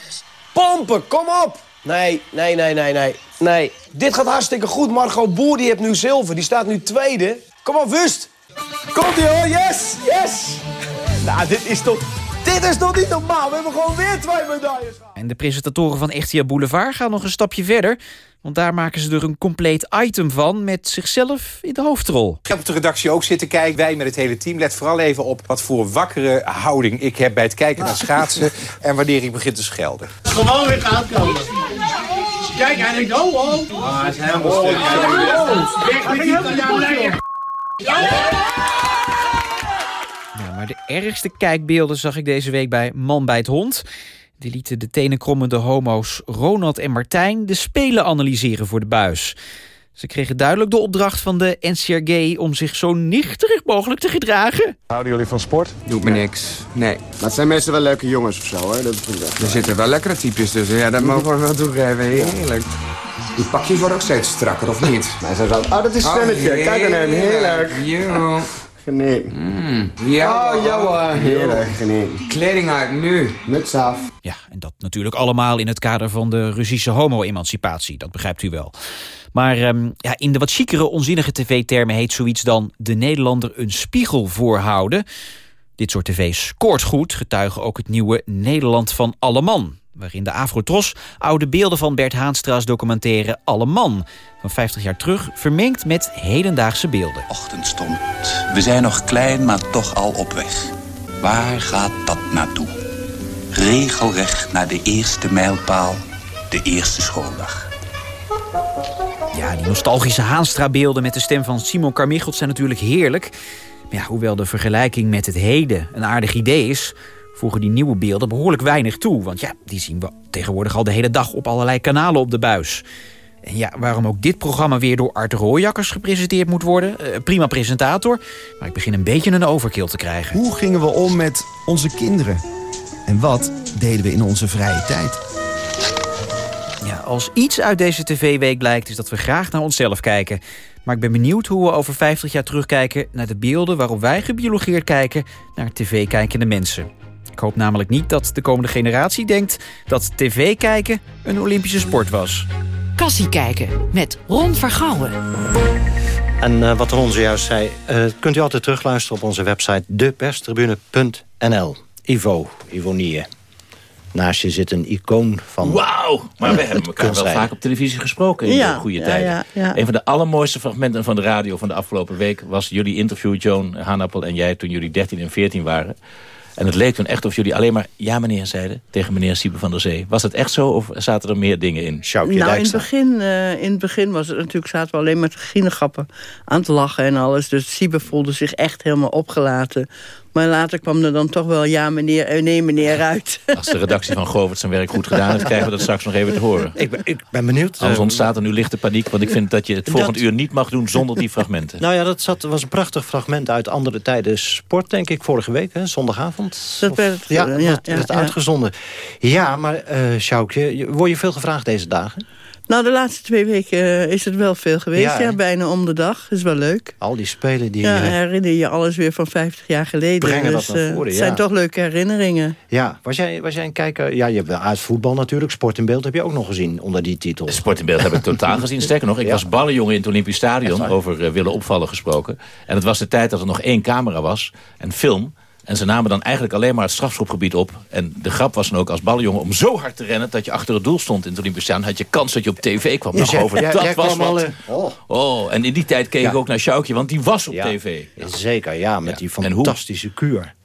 Pompen, kom op! Nee, nee, nee, nee, nee. Nee, dit gaat hartstikke goed. Margot Boer die heeft nu zilver, die staat nu tweede. Kom op, Wust! Komt ie hoor, yes, yes! Nou, dit is toch... Dit is toch niet normaal? We hebben gewoon weer twee medailles En de presentatoren van RTL Boulevard gaan nog een stapje verder. Want daar maken ze er een compleet item van met zichzelf in de hoofdrol. Ik heb op de redactie ook zitten kijken. Wij met het hele team. Let vooral even op wat voor wakkere houding ik heb bij het kijken naar schaatsen. en wanneer ik begin te schelden. Gewoon weer gaan komen. Kijk, hij denkt, oh, oh. Ah, hij is helemaal stuk. Weg met Ja, maar de ergste kijkbeelden zag ik deze week bij Man bij het Hond. Die lieten de tenenkrommende homo's Ronald en Martijn de spelen analyseren voor de buis. Ze kregen duidelijk de opdracht van de NCRG om zich zo nichterig mogelijk te gedragen. Houden jullie van sport? Doet me niks. Nee. Maar het zijn meestal wel leuke jongens of zo, hè? Dat er zitten wel lekkere types tussen. Ja, dat mogen we wel toegeven. Heerlijk. Die pakjes worden ook steeds strakker, of niet? Maar ze zo, oh, dat is Svennetje. Oh, Kijk naar hem, heerlijk. Jo. Geniet. Mm, ja, oh, ja Heerlijk, geniet. Kleding uit nu. Muts af. Ja, en dat natuurlijk allemaal in het kader van de Russische homo-emancipatie. Dat begrijpt u wel. Maar um, ja, in de wat chicere, onzinnige tv-termen heet zoiets dan... de Nederlander een spiegel voorhouden. Dit soort tv scoort goed, getuigen ook het nieuwe Nederland van alle man waarin de Afrotros oude beelden van Bert Haanstra's documentaire Alle Man van 50 jaar terug vermengt met hedendaagse beelden. Ochtendstond. We zijn nog klein, maar toch al op weg. Waar gaat dat naartoe? Regelrecht naar de eerste mijlpaal, de eerste schooldag. Ja, die nostalgische Haanstra-beelden met de stem van Simon Carmichelt zijn natuurlijk heerlijk. Maar ja, hoewel de vergelijking met het heden een aardig idee is voegen die nieuwe beelden behoorlijk weinig toe. Want ja, die zien we tegenwoordig al de hele dag op allerlei kanalen op de buis. En ja, waarom ook dit programma weer door Art Rooijakkers gepresenteerd moet worden... Uh, prima presentator, maar ik begin een beetje een overkill te krijgen. Hoe gingen we om met onze kinderen? En wat deden we in onze vrije tijd? Ja, als iets uit deze tv-week blijkt... is dat we graag naar onszelf kijken. Maar ik ben benieuwd hoe we over 50 jaar terugkijken... naar de beelden waarop wij gebiologeerd kijken... naar tv-kijkende mensen. Ik hoop namelijk niet dat de komende generatie denkt... dat tv kijken een Olympische sport was. Kassie kijken met Ron Vergouwen. En uh, wat Ron zojuist zei, uh, kunt u altijd terugluisteren op onze website deperstribune.nl. Ivo, Ivonie. Naast je zit een icoon van... Wauw! Maar we hebben elkaar wel vaak op televisie gesproken in ja, de goede ja, tijden. Ja, ja. Een van de allermooiste fragmenten van de radio van de afgelopen week... was jullie interview, Joan Hanappel en jij, toen jullie 13 en 14 waren. En het leek toen echt of jullie alleen maar ja meneer zeiden tegen meneer Siebe van der Zee. Was het echt zo of zaten er meer dingen in? nou, in het, begin, uh, in het begin was het natuurlijk, zaten we alleen maar te ginegappen aan te lachen en alles. Dus Siebe voelde zich echt helemaal opgelaten. Maar later kwam er dan toch wel ja meneer, eh, nee meneer uit. Als de redactie van Govert zijn werk goed gedaan heeft... krijgen we dat straks nog even te horen. Ik ben, ik ben benieuwd. Anders ontstaat er nu lichte paniek... want ik vind dat je het volgend Dat- uur niet mag doen zonder die fragmenten. Nou ja, dat zat, was een prachtig fragment uit andere tijden sport, denk ik, vorige week, hè, zondagavond. Dat Of- werd, ja, eh, dat ja, werd ja, uitgezonden. Ja, maar eh Sjoukje, je- word je veel gevraagd deze dagen? Nou, de laatste twee weken eh, is het wel veel geweest. Ja, bijna om de dag. is wel leuk. Al die spelen die... ja, eh, herinner je alles weer van 50 jaar geleden. Brengen dat dus, naar eh, voren, Het ja. zijn toch leuke herinneringen. Ja, was jij, was jij een kijker? Ja, je hebt wel uit voetbal natuurlijk. Sport in beeld heb je ook nog gezien onder die titel. Sport in beeld heb ik totaal gezien. Sterker nog, ik Ja. was ballenjongen in het Olympisch Stadion... over willen opvallen gesproken. En het was de tijd dat er nog één camera was en film... En ze namen dan eigenlijk alleen maar het strafschopgebied op. En de grap was dan ook als ballenjongen om zo hard te rennen... dat je achter het doel stond in het Olympisch Stadion. had je kans dat je op tv kwam. Dus Nog over, dat was wat. eh, oh. Oh, en in die tijd keek Ja. ik ook naar Sjoukje, want die was op Ja, tv. Zeker, ja, met die fantastische kuur.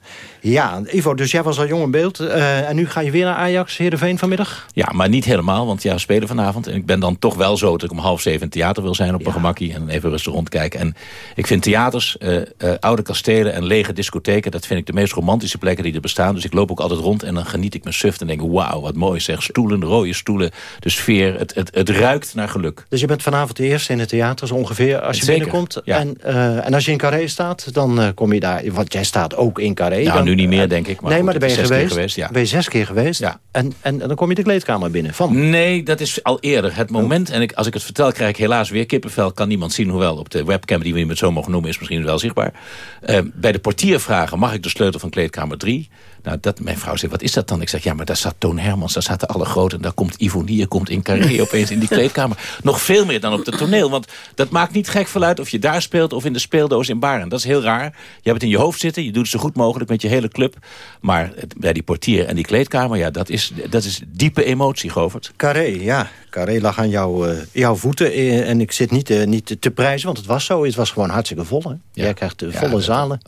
Ja, Ivo, dus jij was al jong in beeld. eh, en nu ga je weer naar Ajax, Heerenveen vanmiddag? Ja, maar niet helemaal, want ja, we spelen vanavond. En ik ben dan toch wel zo dat ik om half zeven in het theater wil zijn op mijn gemakkie. En even rustig rondkijken. En ik vind theaters, eh, eh, oude kastelen en lege discotheken... dat vind ik de meest romantische plekken die er bestaan. Dus ik loop ook altijd rond en dan geniet ik mijn suft en denk... wauw, wat mooi zeg. Stoelen, rode stoelen, de sfeer. Het, het, het ruikt naar geluk. Dus je bent vanavond de eerste in het theater, zo ongeveer, als je Zeker, binnenkomt. ja. En, en als je in Carré staat, dan kom je daar... Want jij staat ook in Carré. Nou, nu niet meer, eh, denk ik. Maar nee, goed, maar dan ben je geweest. geweest, ja. Ben je zes keer geweest. Ja. En, en, en dan kom je de kleedkamer binnen. Van. Nee, dat is al eerder. Het moment, en ik, als ik het vertel, krijg ik helaas weer kippenvel. Kan niemand zien, hoewel op de webcam die we het zo mogen noemen... is misschien wel zichtbaar. Eh, bij de portier vragen, mag ik de sleutel van kleedkamer 3? Nou, dat, mijn vrouw zegt, wat is dat dan? Ik zeg, ja, maar daar staat Toon Hermans, daar zaten alle grote... en daar komt Ivonie, komt in Carré opeens in die kleedkamer. Nog veel meer dan op het toneel. Want dat maakt niet gek veel uit of je daar speelt... of in de speeldoos in Baren. Dat is heel raar. Je hebt het in je hoofd zitten, je doet het zo goed mogelijk met je hele club. Maar het- bij die portier en die kleedkamer, ja, dat is, dat is diepe emotie, Govert. Carré, ja. Carré lag aan jouw, eh, jouw voeten. eh, en ik zit niet, eh, niet te- prijzen, want het was zo. Het was gewoon hartstikke vol. Hè? Jij krijgt volle zalen.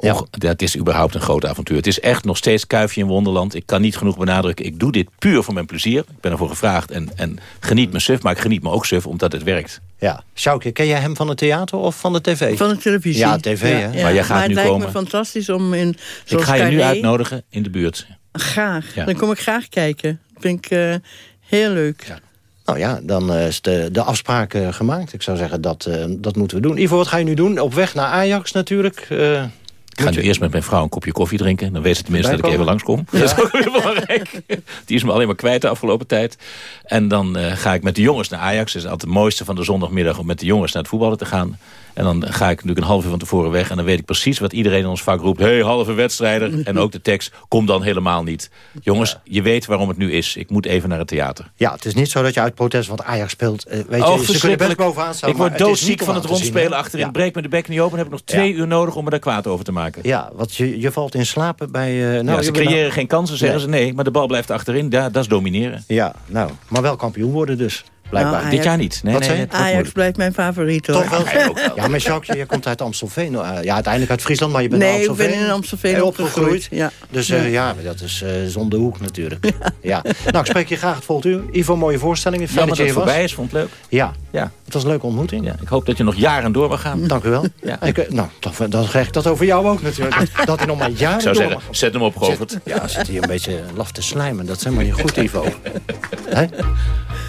Och, Dat is überhaupt een groot avontuur. Het is echt nog steeds kuifje in Wonderland. Ik kan niet genoeg benadrukken. Ik doe dit puur voor mijn plezier. Ik ben ervoor gevraagd en, en geniet me suf. Maar ik geniet me ook suf omdat het werkt. Ja. Sjoukje, ken jij hem van het theater of van de tv? Van de televisie. Ja, tv, hè? Maar jij gaat het nu lijkt komen. me fantastisch om in... Ik ga je nu Carré- uitnodigen in de buurt. Graag. Ja. Dan kom ik graag kijken. vind ik eh, heel leuk. Nou ja, dan eh, is de, de afspraak eh, gemaakt. Ik zou zeggen, dat, eh, dat moeten we doen. Ivo, wat ga je nu doen? Op weg naar Ajax natuurlijk. Eh, Ik ga nu eerst met mijn vrouw een kopje koffie drinken. Dan weet ze tenminste dat ik even langskom. Dat is ook weer belangrijk. Die is me alleen maar kwijt de afgelopen tijd. En dan eh, ga ik met de jongens naar Ajax. Het is altijd het mooiste van de zondagmiddag om met de jongens naar het voetballen te gaan. En dan ga ik natuurlijk een half uur van tevoren weg. En dan weet ik precies wat iedereen in ons vak roept. hey, halve wedstrijder. En ook de tekst, kom dan helemaal niet. Jongens, je weet waarom het nu is. Ik moet even naar het theater. ja, het is niet zo dat je uit protest, want Ajax speelt... eh, weet je, Oh, ze kunnen best bovenaan staan. Ik word doodziek van het rondspelen achterin. Ja. Breek me de bek niet open. Dan heb ik nog twee uur nodig om me daar kwaad over te maken. Ja, want je, je valt in slapen bij... eh, nou, ja, je ze creëren nou- geen kansen, zeggen Nee. ze. Nee, maar de bal blijft achterin. Ja, dat is domineren. Ja, nou, maar wel kampioen worden dus. Blijkbaar. Nou, Ajax- Dit jaar niet. Nee, Wat nee, Ajax moeilijk. blijft mijn favoriet hoor. Toch wel? Ja, maar Sjoukje, je komt uit Amstelveen. Ja, uiteindelijk uit Friesland, maar je bent Nee, in ik Amstelveen. ben in Amstelveen Eh, opgegroeid, ja. Dus eh, Ja. ja, dat is eh zonder hoek natuurlijk. Ja. Nou, ik spreek je graag het volgende uur. Ivo, mooie voorstellingen. Fijn dat je het hier was. voorbij is, vond het leuk. Ja, Ja. het was een leuke ontmoeting. Ja, ik hoop dat je nog jaren door mag gaan. Dank u wel. Ja. Ik, nou, dan, dan krijg ik dat over jou ook natuurlijk. Dat, dat hij nog maar jaren Ik zou door zeggen, mag. zet hem op, Govert. Zit- Ja, zit hier een beetje laf te slijmen. Dat is helemaal niet goed, Ivo. Hè?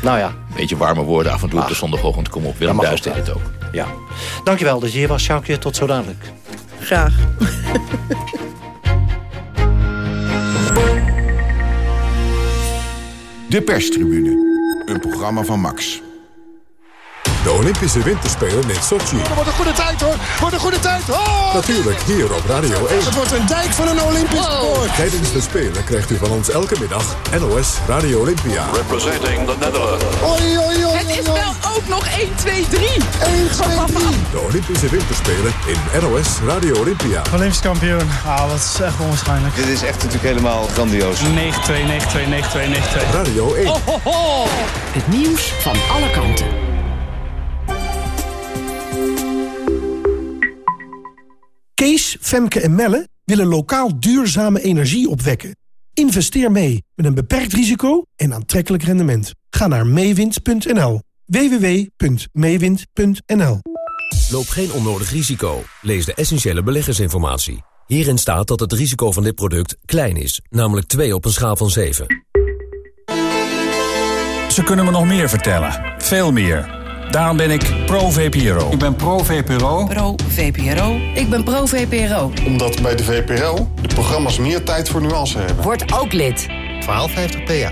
Nou ja, Beetje warme woorden af en toe op de zondagochtend. Kom op, Willem Duis ook deed het ook. ja. Dankjewel dat je hier was, Sjoukje. Tot zo dadelijk. Graag. De perstribune. Een programma van Max. De Olympische Winterspelen in Sochi. Dat wordt een goede tijd hoor. Wordt een goede tijd. Oh! Natuurlijk hier op Radio 1. Het wordt een dijk van een Olympisch sport. Tijdens de Spelen krijgt u van ons elke middag NOS Radio Olympia. Representing the Netherlands. Oei, oei, oei, Het is wel ook nog 1, 2, 3. 1, 2, 3. De Olympische Winterspelen in NOS Radio Olympia. Olympisch kampioen. Ah, dat is echt onwaarschijnlijk. Dit is echt natuurlijk helemaal grandioos. 9-2, 9-2, 9-2, 9-2. Radio 1. Oh, ho, ho. Het nieuws van alle kanten. Kees, Femke en Melle willen lokaal duurzame energie opwekken. Investeer mee met een beperkt risico en aantrekkelijk rendement. Ga naar meewind.nl. www.meewind.nl Loop geen onnodig risico. Lees de essentiële beleggersinformatie. Hierin staat dat het risico van dit product klein is, namelijk 2 op een schaal van 7. Ze kunnen me nog meer vertellen. Veel meer. Daarom ben ik pro-VPRO. Ik ben pro-VPRO. Pro-VPRO. Ik ben pro-VPRO. Omdat bij de VPRO de programma's meer tijd voor nuance hebben. Word ook lid. 1250 PA.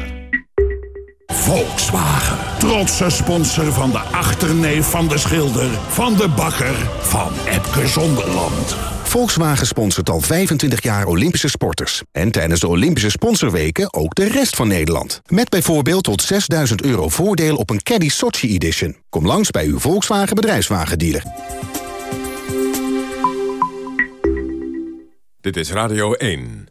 Volkswagen. Trotse sponsor van de achterneef van de schilder, van de bakker, van Epke Zonderland. Volkswagen sponsort al 25 jaar Olympische sporters. En tijdens de Olympische sponsorweken ook de rest van Nederland. Met bijvoorbeeld tot 6000 euro voordeel op een Caddy Sochi Edition. Kom langs bij uw Volkswagen bedrijfswagendealer. Dit is Radio 1.